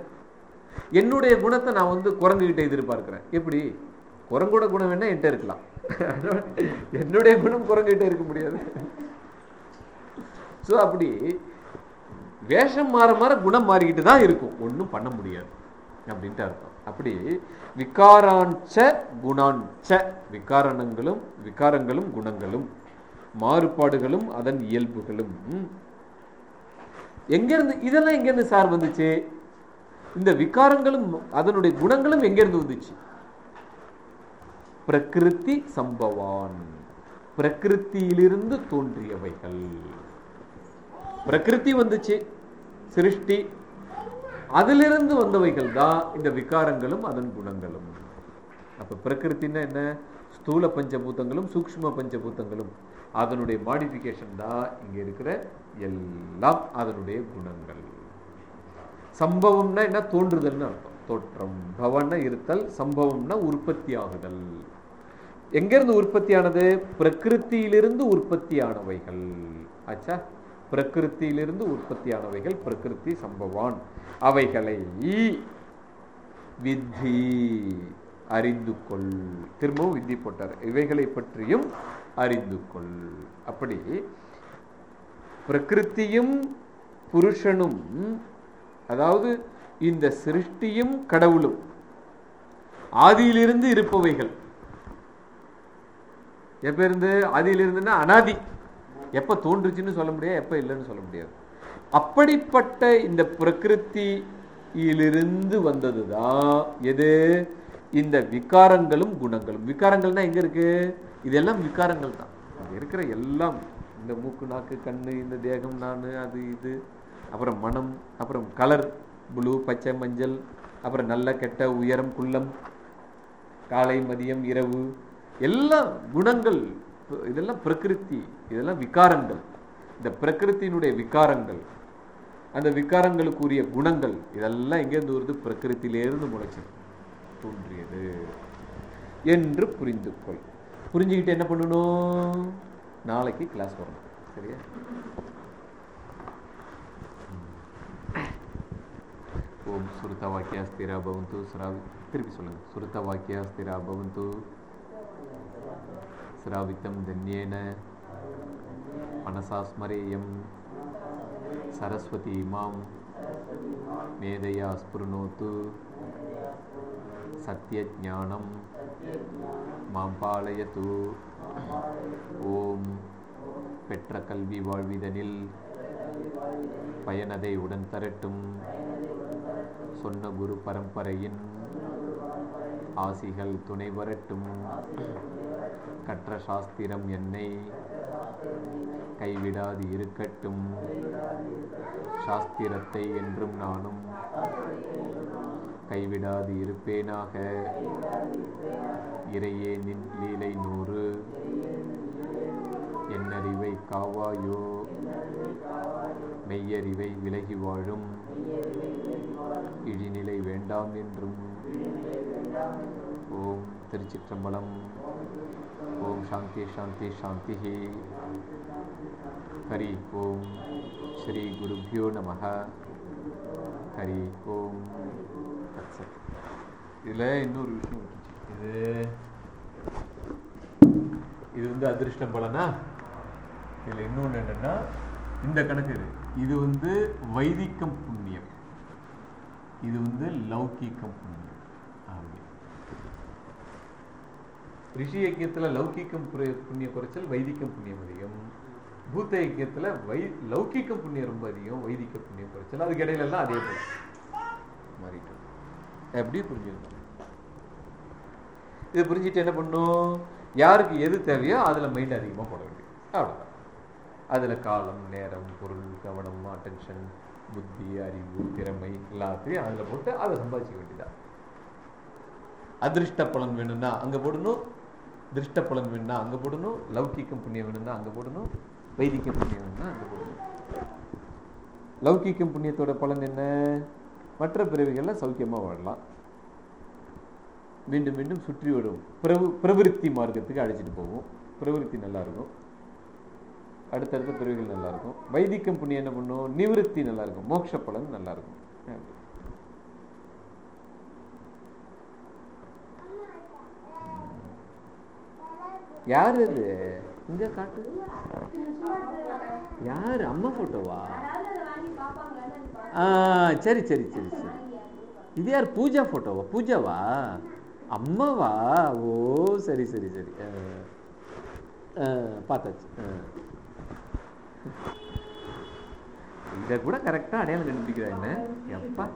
என்னுடைய குணத்தை நான் வந்து குரங்குகிட்ட எதிர்பார்க்கிறேன். எப்படி? குரங்கோட குணம் வேணா என்கிட்ட இருக்கலாம். என்னுடைய குணம் குரங்குகிட்ட இருக்க முடியாது. ஸோ அப்படி வேஷம் மாற மாற குணம் மாறிக்கிட்டு தான் இருக்கும். ஒன்றும் பண்ண முடியாது. அப்படின்ட்டு அர்த்தம். அப்படி விகாராஞ்ச குணாஞ்ச விகாரணங்களும் விகாரங்களும் குணங்களும் மாறுபாடுகளும் அதன் இயல்புகளும். எங்கேருந்து இதெல்லாம் எங்கேருந்து சார் வந்துச்சு? இந்த விகாரங்களும் அதனுடைய குணங்களும் எங்கிருந்து வந்துச்சு? பிரகிருதி சம்பவான். பிரகிருத்தியிலிருந்து தோன்றியவைகள். பிரகிருதி வந்துச்சு சிருஷ்டி. அதிலிருந்து வந்தவைகள் தான் இந்த விகாரங்களும் அதன் குணங்களும். அப்ப பிரகிருத்தின்னா என்ன? ஸ்தூல பஞ்சபூதங்களும் சூக்ஷ்ம பஞ்சபூதங்களும். அதனுடைய மாடிஃபிகேஷன் தான் இங்க இருக்கிற எல்லாம் அதனுடைய குணங்கள். சம்பவம்னா என்ன? தோன்றுதல்னு அர்த்தம். தோற்றம் பவன இருத்தல் சம்பவம்னா உற்பத்தி ஆகுதல் எங்கிருந்து உற்பத்தியானது? பிரகிருத்தியிலிருந்து உற்பத்தியானவைகள். ஆச்சா பிரகிருத்தியிலிருந்து உற்பத்தியானவைகள் பிரகிருதி சம்பவான். அவைகளை வித்தி அறிந்து கொள் திரும்பவும் வித்தி போட்டார். இவைகளை பற்றியும் அறிந்து கொள் அப்படி பிரகிருத்தியும் புருஷனும் அதாவது இந்த சிருஷ்டியும் கடவுளும். ஆதியிலிருந்து இருப்பவைகள். எப்ப இருந்து? ஆதியிலிருந்துன்னா அனாதி. எப்ப தோன்றுச்சுன்னு சொல்ல முடியாது எப்ப இல்லைன்னு சொல்ல முடியாது. அப்படிப்பட்ட இந்த பிரகிருத்தியிலிருந்து வந்ததுதான் எது? இந்த விகாரங்களும் குணங்களும். விகாரங்கள்னா எங்க இருக்கு? இதெல்லாம் விகாரங்கள் தான் இருக்கிற எல்லாம் இந்த மூக்கு நாக்கு கண்ணு இந்த தேகம் நான் அது இது அப்புறம் மனம் அப்புறம் கலர் ப்ளூ பச்சை மஞ்சள் அப்புறம் நல்ல கெட்ட உயரம் குள்ளம் காலை மதியம் இரவு எல்லாம் குணங்கள் இதெல்லாம் பிரகிருத்தி இதெல்லாம் விகாரங்கள். இந்த பிரகிருத்தினுடைய விகாரங்கள் அந்த விகாரங்களுக்குரிய குணங்கள் இதெல்லாம் எங்கேருந்து வருது பிரகிருத்திலேருந்து முளைச்சது. தோன்றியது என்று புரிந்து கொள் புரிஞ்சுக்கிட்டு என்ன பண்ணணும்? நாளைக்கு கிளாஸ் வரணும். சரியா? ஓம் சுருத்த வாக்கியா ஸ்திரா பவந்து ஸ்ராவி திருப்பி சொல்லுங்கள் சுருத்த வாக்கியா ஸ்திரா பவந்து ஸ்ராவித்தம் தன்யேன மனசாஸ்மரேயம் சரஸ்வதி இமாம் மேதையா ஸ்புருணோத்து சத்யஜானம் மாம் பாலயத்து ஓம் பெற்ற கல்வி வாழ்விதனில் பயனதை உடன் தரட்டும் சொன்ன குரு பரம்பரையின் ஆசிகள் துணை வரட்டும். கற்ற சாஸ்திரம் என்னை கைவிடாது இருக்கட்டும். சாஸ்திரத்தை என்றும் நானும் கைவிடாது இருப்பேனாக. இறையே நின் லீலை நூறு. என்னறிவை காவாயோ? மெய்யறிவை விலகி வாழும் இழிநிலை வேண்டாம் என்றும். ஓம் திருச்சிற்றம்பலம். ஓம் சாந்தி சாந்தி சாந்தி ஹரி ஓம் ஸ்ரீ குருபியோ நமக ஹரி ஓம். இதில் இன்னொரு விஷயம் இது இது வந்து அதிர்ஷ்டம் பலனா? இதில் இன்னொன்று என்னன்னா இந்த கணக்கு இது. இது வந்து வைதிக்கம் புண்ணியம். இது வந்து லௌகீகம் புண்ணியம். அப்படி ரிஷி ஐக்கியத்தில் லௌகீகம் புரிய- புண்ணிய குறைச்சல் வைதிக்கம் புண்ணியம் அதிகம். பூத்த ஐக்கியத்தில் வை லௌகீகம் புண்ணியம் ரொம்ப அதிகம் வைதிக்க புண்ணியம் குறைச்சல். அதுக்கு இடையிலலாம் அதே போல மாறிட்டு எப்படி புரிஞ்சுக்கணும்? இதை புரிஞ்சுட்டு என்ன பண்ணும்? யாருக்கு எது தேவையோ அதில் மைண்ட் அதிகமாக போட வேண்டியது. அவ்வளோதான் அதில் காலம் நேரம் பொருள் கவனம் அட்டென்ஷன் புத்தி அறிவு திறமை எல்லாத்தையும் அதில் போட்டு அதை சம்பாதிக்க வேண்டியதா? அதிர்ஷ்ட பலன் வேணும்னா அங்கே போடணும் திருஷ்ட பலன் வேணும்னா அங்கே போடணும் லௌகிக்கம் புண்ணியம் வேணும்னா அங்கே போடணும் வைதிக்கம் புண்ணியம் வேணும்னா அங்கே போடணும். லௌகிக்கம் புண்ணியத்தோட பலன் என்ன? மற்ற பிறவிகளில் சௌக்கியமாக வாழலாம். மீண்டும் மீண்டும் சுற்றி வரும் பிரபு பிரவிருத்தி மார்க்கத்துக்கு அழைச்சிட்டு போவோம். பிரவிருத்தி நல்லாயிருக்கும் அடுத்தடுத்த பிறவிகள் நல்லா இருக்கும் வைதிக்கம் புண்ணியம் என்ன பண்ணும்? நிவிருத்தி நல்லா இருக்கும் மோட்ச பலன் நல்லா இருக்கும் யார் அது? இங்க காட்டு. யார்? அம்மா போட்டோவா ஆ சரி சரி சரி சரி. இது யார்? பூஜா போட்டோவா பூஜாவா? அம்மாவா? ஓ சரி சரி சரி. பார்த்தாச்சு. இதை கூட கரெக்டாக அடையாளம் கண்டுபிடிக்கிறா என்ன? எப்பா.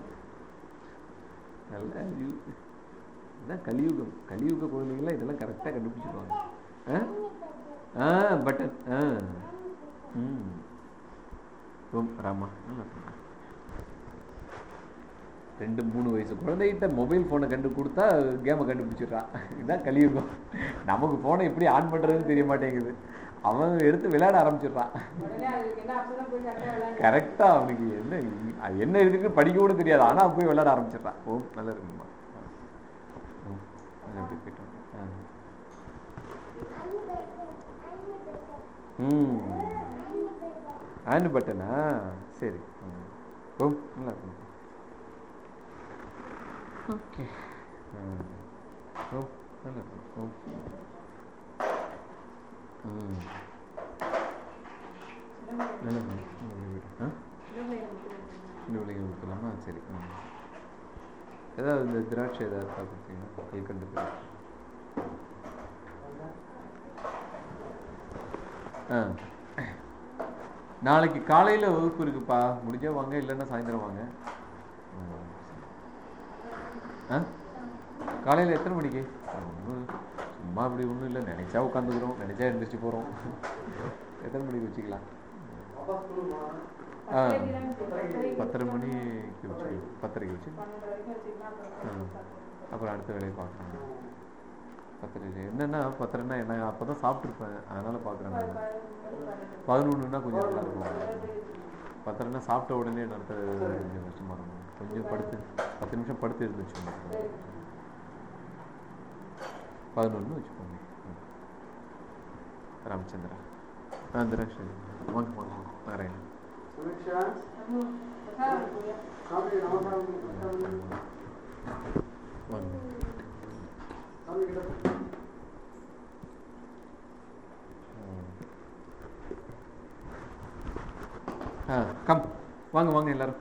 நல்ல அறிவு. இதான் கலியுகம். கலியுக குழந்தைங்களாம் இதெல்லாம் கரெக்டாக கண்டுபிடிச்சிருவாங்க. ஆ? ஆ பட்டன் ஆ. ம். ஓம் ராமா. நல்லா ரெண்டு மூணு வயசு குழந்தைகிட்ட மொபைல் ஃபோனை கண்டு கொடுத்தா கேமை கண்டுபிடிச்சிடுறான் இதுதான் கலியுகம். நமக்கு ஃபோனை எப்படி ஆன் பண்ணுறதுன்னு தெரிய மாட்டேங்குது. அவன் எடுத்து விளையாட ஆரம்பிச்சிடுறான். கரெக்டாக அவனுக்கு என்ன என்ன இருக்குன்னு படிக்க கூட தெரியாது ஆனால் போய் விளையாட ஆரம்பிச்சிடுறான். ஓ நல்லா இருக்குமா? ம், அது எப்படி போயிட்டு வாங்க. ஆ. ம். ஆன் பட்டனா சரி. ஓ நல்லா இருக்கும்? ஓகே. ஓ நல்லா இருக்கும் ஓ ம் நல்லா இருக்கும் உங்க வீடு ஆ இந்த விலைகள் ஊற்றலாமா சரி ஏதாவது இந்த திராட்சை ஏதாவது சாப்பிட்றீங்களா? கல்கண்டு திராட்சை. ஆ. நாளைக்கு காலையில் வகுப்பு இருக்குப்பா. முடிஞ்சால் வாங்க இல்லைன்னா சாயந்தரம் வாங்க. ஆ. காலையில் எத்தனை மணிக்கு? சும்மா அப்படி ஒன்றும் இல்லை. நினைச்சா உட்காந்துக்கிறோம் நினைச்சா எழுந்திரிச்சு போகிறோம் எத்தனை மணிக்கு வச்சுக்கலாம்? ஆ. பத்தரை மணிக்கு வச்சு பத்தரைக்கு வச்சு. அப்புறம் ஆ. அப்புறம் அடுத்த வேலையை பார்க்கணும் பத்தரை என்னென்னா பத்தரைன்னா என்ன? அப்போ தான் சாப்பிட்ருப்பேன் அதனால் பார்க்குறேன் நான். பதினொன்றுனா கொஞ்சம் நல்லா இருக்கும். பத்தரைன்னா சாப்பிட்ட உடனே நடத்த கொஞ்சம் கஷ்டமாக இருக்கும். கொஞ்சம் படுத்து பத்து நிமிஷம் படுத்து இருந்துச்சு பதினொன்று வச்சுக்கோங்க. ராமச்சந்திரா. அந்த வாங்க வாங்க நிறைய கம். வாங்க வாங்க எல்லாரும்.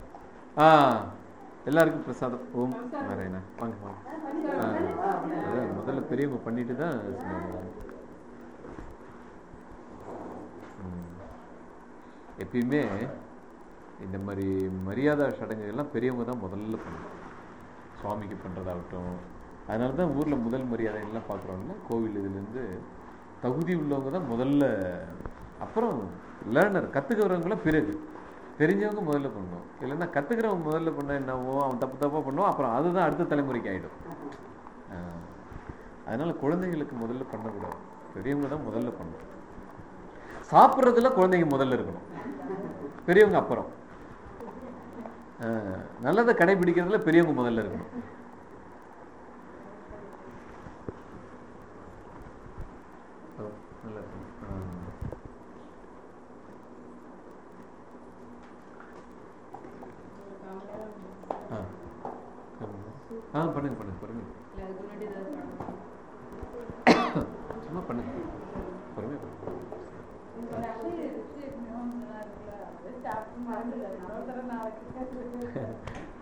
ஆ எல்லாருக்கும் பிரசாதம். ஓம் நாராயணா. வாங்க வாங்க. அதான் முதல்ல பெரியவங்க பண்ணிட்டு தான் சொன்னாங்க. எப்பயுமே இந்த மாதிரி மரியாதை சடங்குகள்லாம் பெரியவங்க தான் முதல்ல பண்ணுவோம் சுவாமிக்கு பண்ணுறதாகட்டும் அதனால தான் ஊரில் முதல் மரியாதைகள்லாம் பார்க்குறோம்ல கோவில் இதுலேருந்து தகுதி உள்ளவங்க தான் முதல்ல அப்புறம் லேர்னர் கற்றுக்கிறவங்களாம் பிறகு. தெரிஞ்சவங்க முதல்ல பண்ணணும் இல்லைன்னா கற்றுக்கிறவங்க முதல்ல பண்ண என்னவோ அவன் தப்பு தப்பாக பண்ணுவான். அப்புறம் அதுதான் அடுத்த தலைமுறைக்கு ஆகிடும் அதனால குழந்தைங்களுக்கு முதல்ல பண்ணக்கூடாது. பெரியவங்க தான் முதல்ல பண்ணணும். சாப்பிட்றதுல குழந்தைங்க முதல்ல இருக்கணும். பெரியவங்க அப்புறம். நல்லதை கடைபிடிக்கிறதுல பெரியவங்க முதல்ல இருக்கணும் ஓ, நல்லா இருக்கு. ஆஹ். ஆ ஆ பண்ணுங்க பண்ணுங்க பண்ணுங்க இல்ல, அதுக்கு முன்னாடி ஏதாவது பண்ணணுமா? சும்மா பண்ணுங்க பொறுமையா பண்ணுங்க ஒரு அப்படியே இருக்கு, நியூஸ் எல்லாம் இருக்குல்ல, அது சாப்பிட்டு மறந்துட்டேன். இன்னொரு தடவை நாளைக்கு கேட்டுட்டு.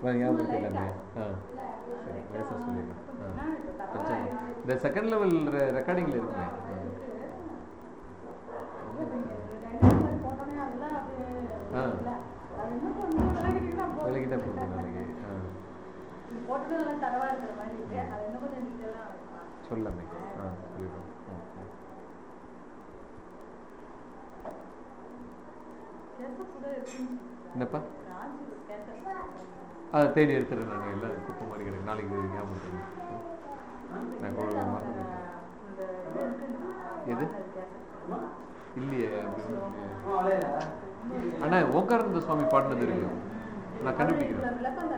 வாங்க, ஞாபகம் இருக்கு எல்லாமே ஆ சரி லேசாக சொல்லிடுறேன் ஆ பிரச்சனை இல்லை. இந்த செகண்ட் லெவல் ரெக்கார்டிங்கில் இருக்குமே ஆ. போட்டோன்னே அதெல்லாம் அப்படியே ஆ. இல்ல. அது இன்னும் கொஞ்சம் விலகிட்டீங்கன்னா போதும். விலகிட்டா போதும் நாளைக்கு ஆ போட்டோன்னே அதெல்லாம் தரவா இருக்கிற மாதிரி இருக்கு. அது இன்னும் கொஞ்சம் detail ஆ. வைக்கலாம். சொல்லாமே ஆ சொல்லிடுறோம். என்னப்பா? அதை தேடி எடுத்துறேன் நான். எல்லாம் குப்பை மாதிரி நாளைக்கு ஞாபகம் இருக்கு. நான் கூட மறந்து எது? இல்லையே அண்ணா ஓங்காரந்த சுவாமி பாடினது இருக்கு. நான் கண்டுபிடிக்கிறேன். விளக்கம்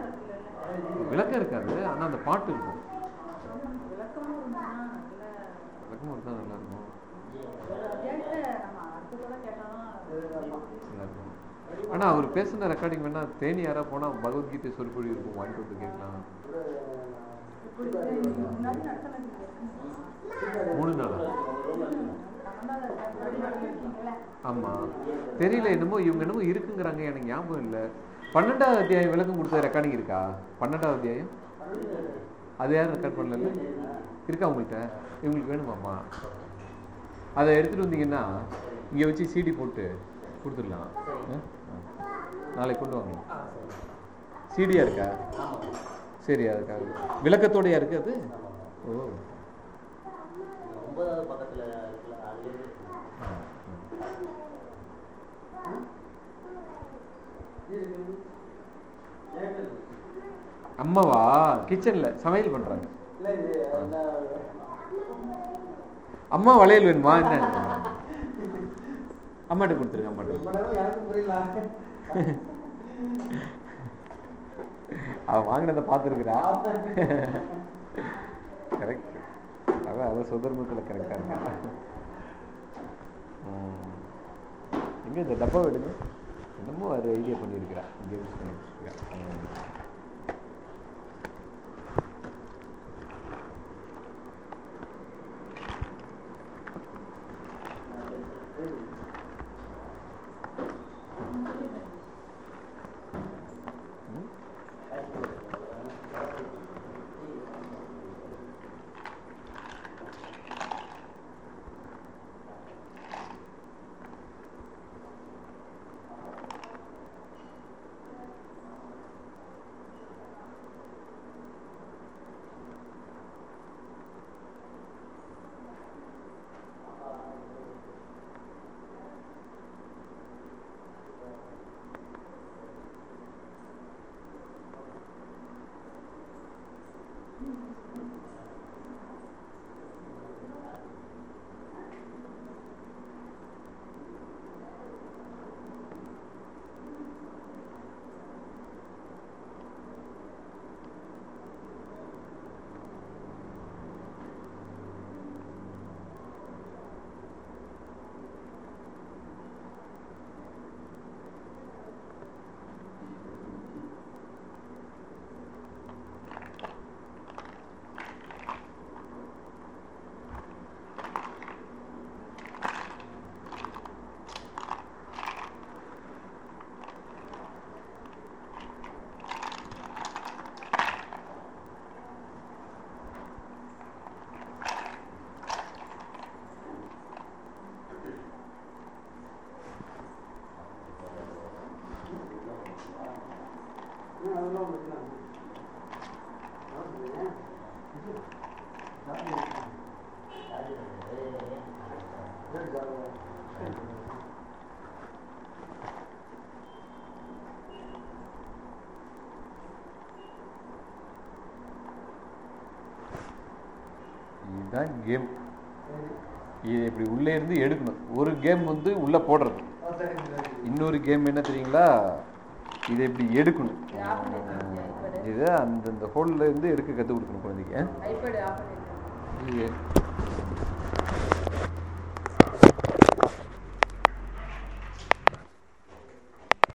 விளக்கம் இருக்காது ஆனால் அந்த பாட்டு இருக்கும். விளக்கமும் இருந்தா இருந்தால் நல்லா இருக்கும். நல்லா இருக்கும். ஆனால் அவர் பேசின ரெக்கார்டிங் வேணா தேனி யாரா போனால் பகவத்கீதை சொற்பொழி இருக்கும் வாங்கிட்டு வந்து கேட்கலாம். மூணு நாளா ஆமாம் தெரியல என்னமோ இவங்க என்னமோ இருக்குங்கிறாங்க எனக்கு ஞாபகம் இல்லை. பன்னெண்டாவது அத்தியாயம் விளக்கம் கொடுத்த ரெக்கார்டிங் இருக்கா? பன்னெண்டாவது அத்தியாயம்? அது யாரும் ரெக்கார்ட் பண்ணல? இருக்கா உங்கள்கிட்ட இவங்களுக்கு வேணுமாம்மா? அதை எடுத்துகிட்டு வந்தீங்கன்னா இங்கே வச்சு சீடி போட்டு கொடுத்துடலாம். நாளைக்கு கொண்டு வாங்க. சீடியாக இருக்கா? சரி அதுக்காக. விளக்கத்தோடையா இருக்கு அது? ஓ. அம்மாவா? கிச்சன்ல சமையல் பண்றாங்க. அம்மா வளையல் வேணுமா? என்ன? அம்மாட்ட கொடுத்துருங்க அம்மாட்ட. அவன் அவ வாங்கினதை பார்த்துருக்குறா? கரெக்ட் அதான் அவன் சுதர்மத்தில் கரெக்டாக இருக்கா? எங்கே இந்த டப்பா விடுங்க என்னமோ அது ஐடியா பண்ணியிருக்கிறா. இங்கே யூஸ் பண்ணிட்டு இதுதான் கேம். இது இப்படி உள்ளே இருந்து எடுக்கணும். ஒரு கேம் வந்து உள்ளே போடுறது. இன்னொரு கேம் என்ன தெரியுங்களா? இதை இப்படி எடுக்கணும். இதை அந்தந்த ஹோல்ல இருந்து எடுக்க கற்றுக் கொடுக்கணும் குழந்தைக்கு.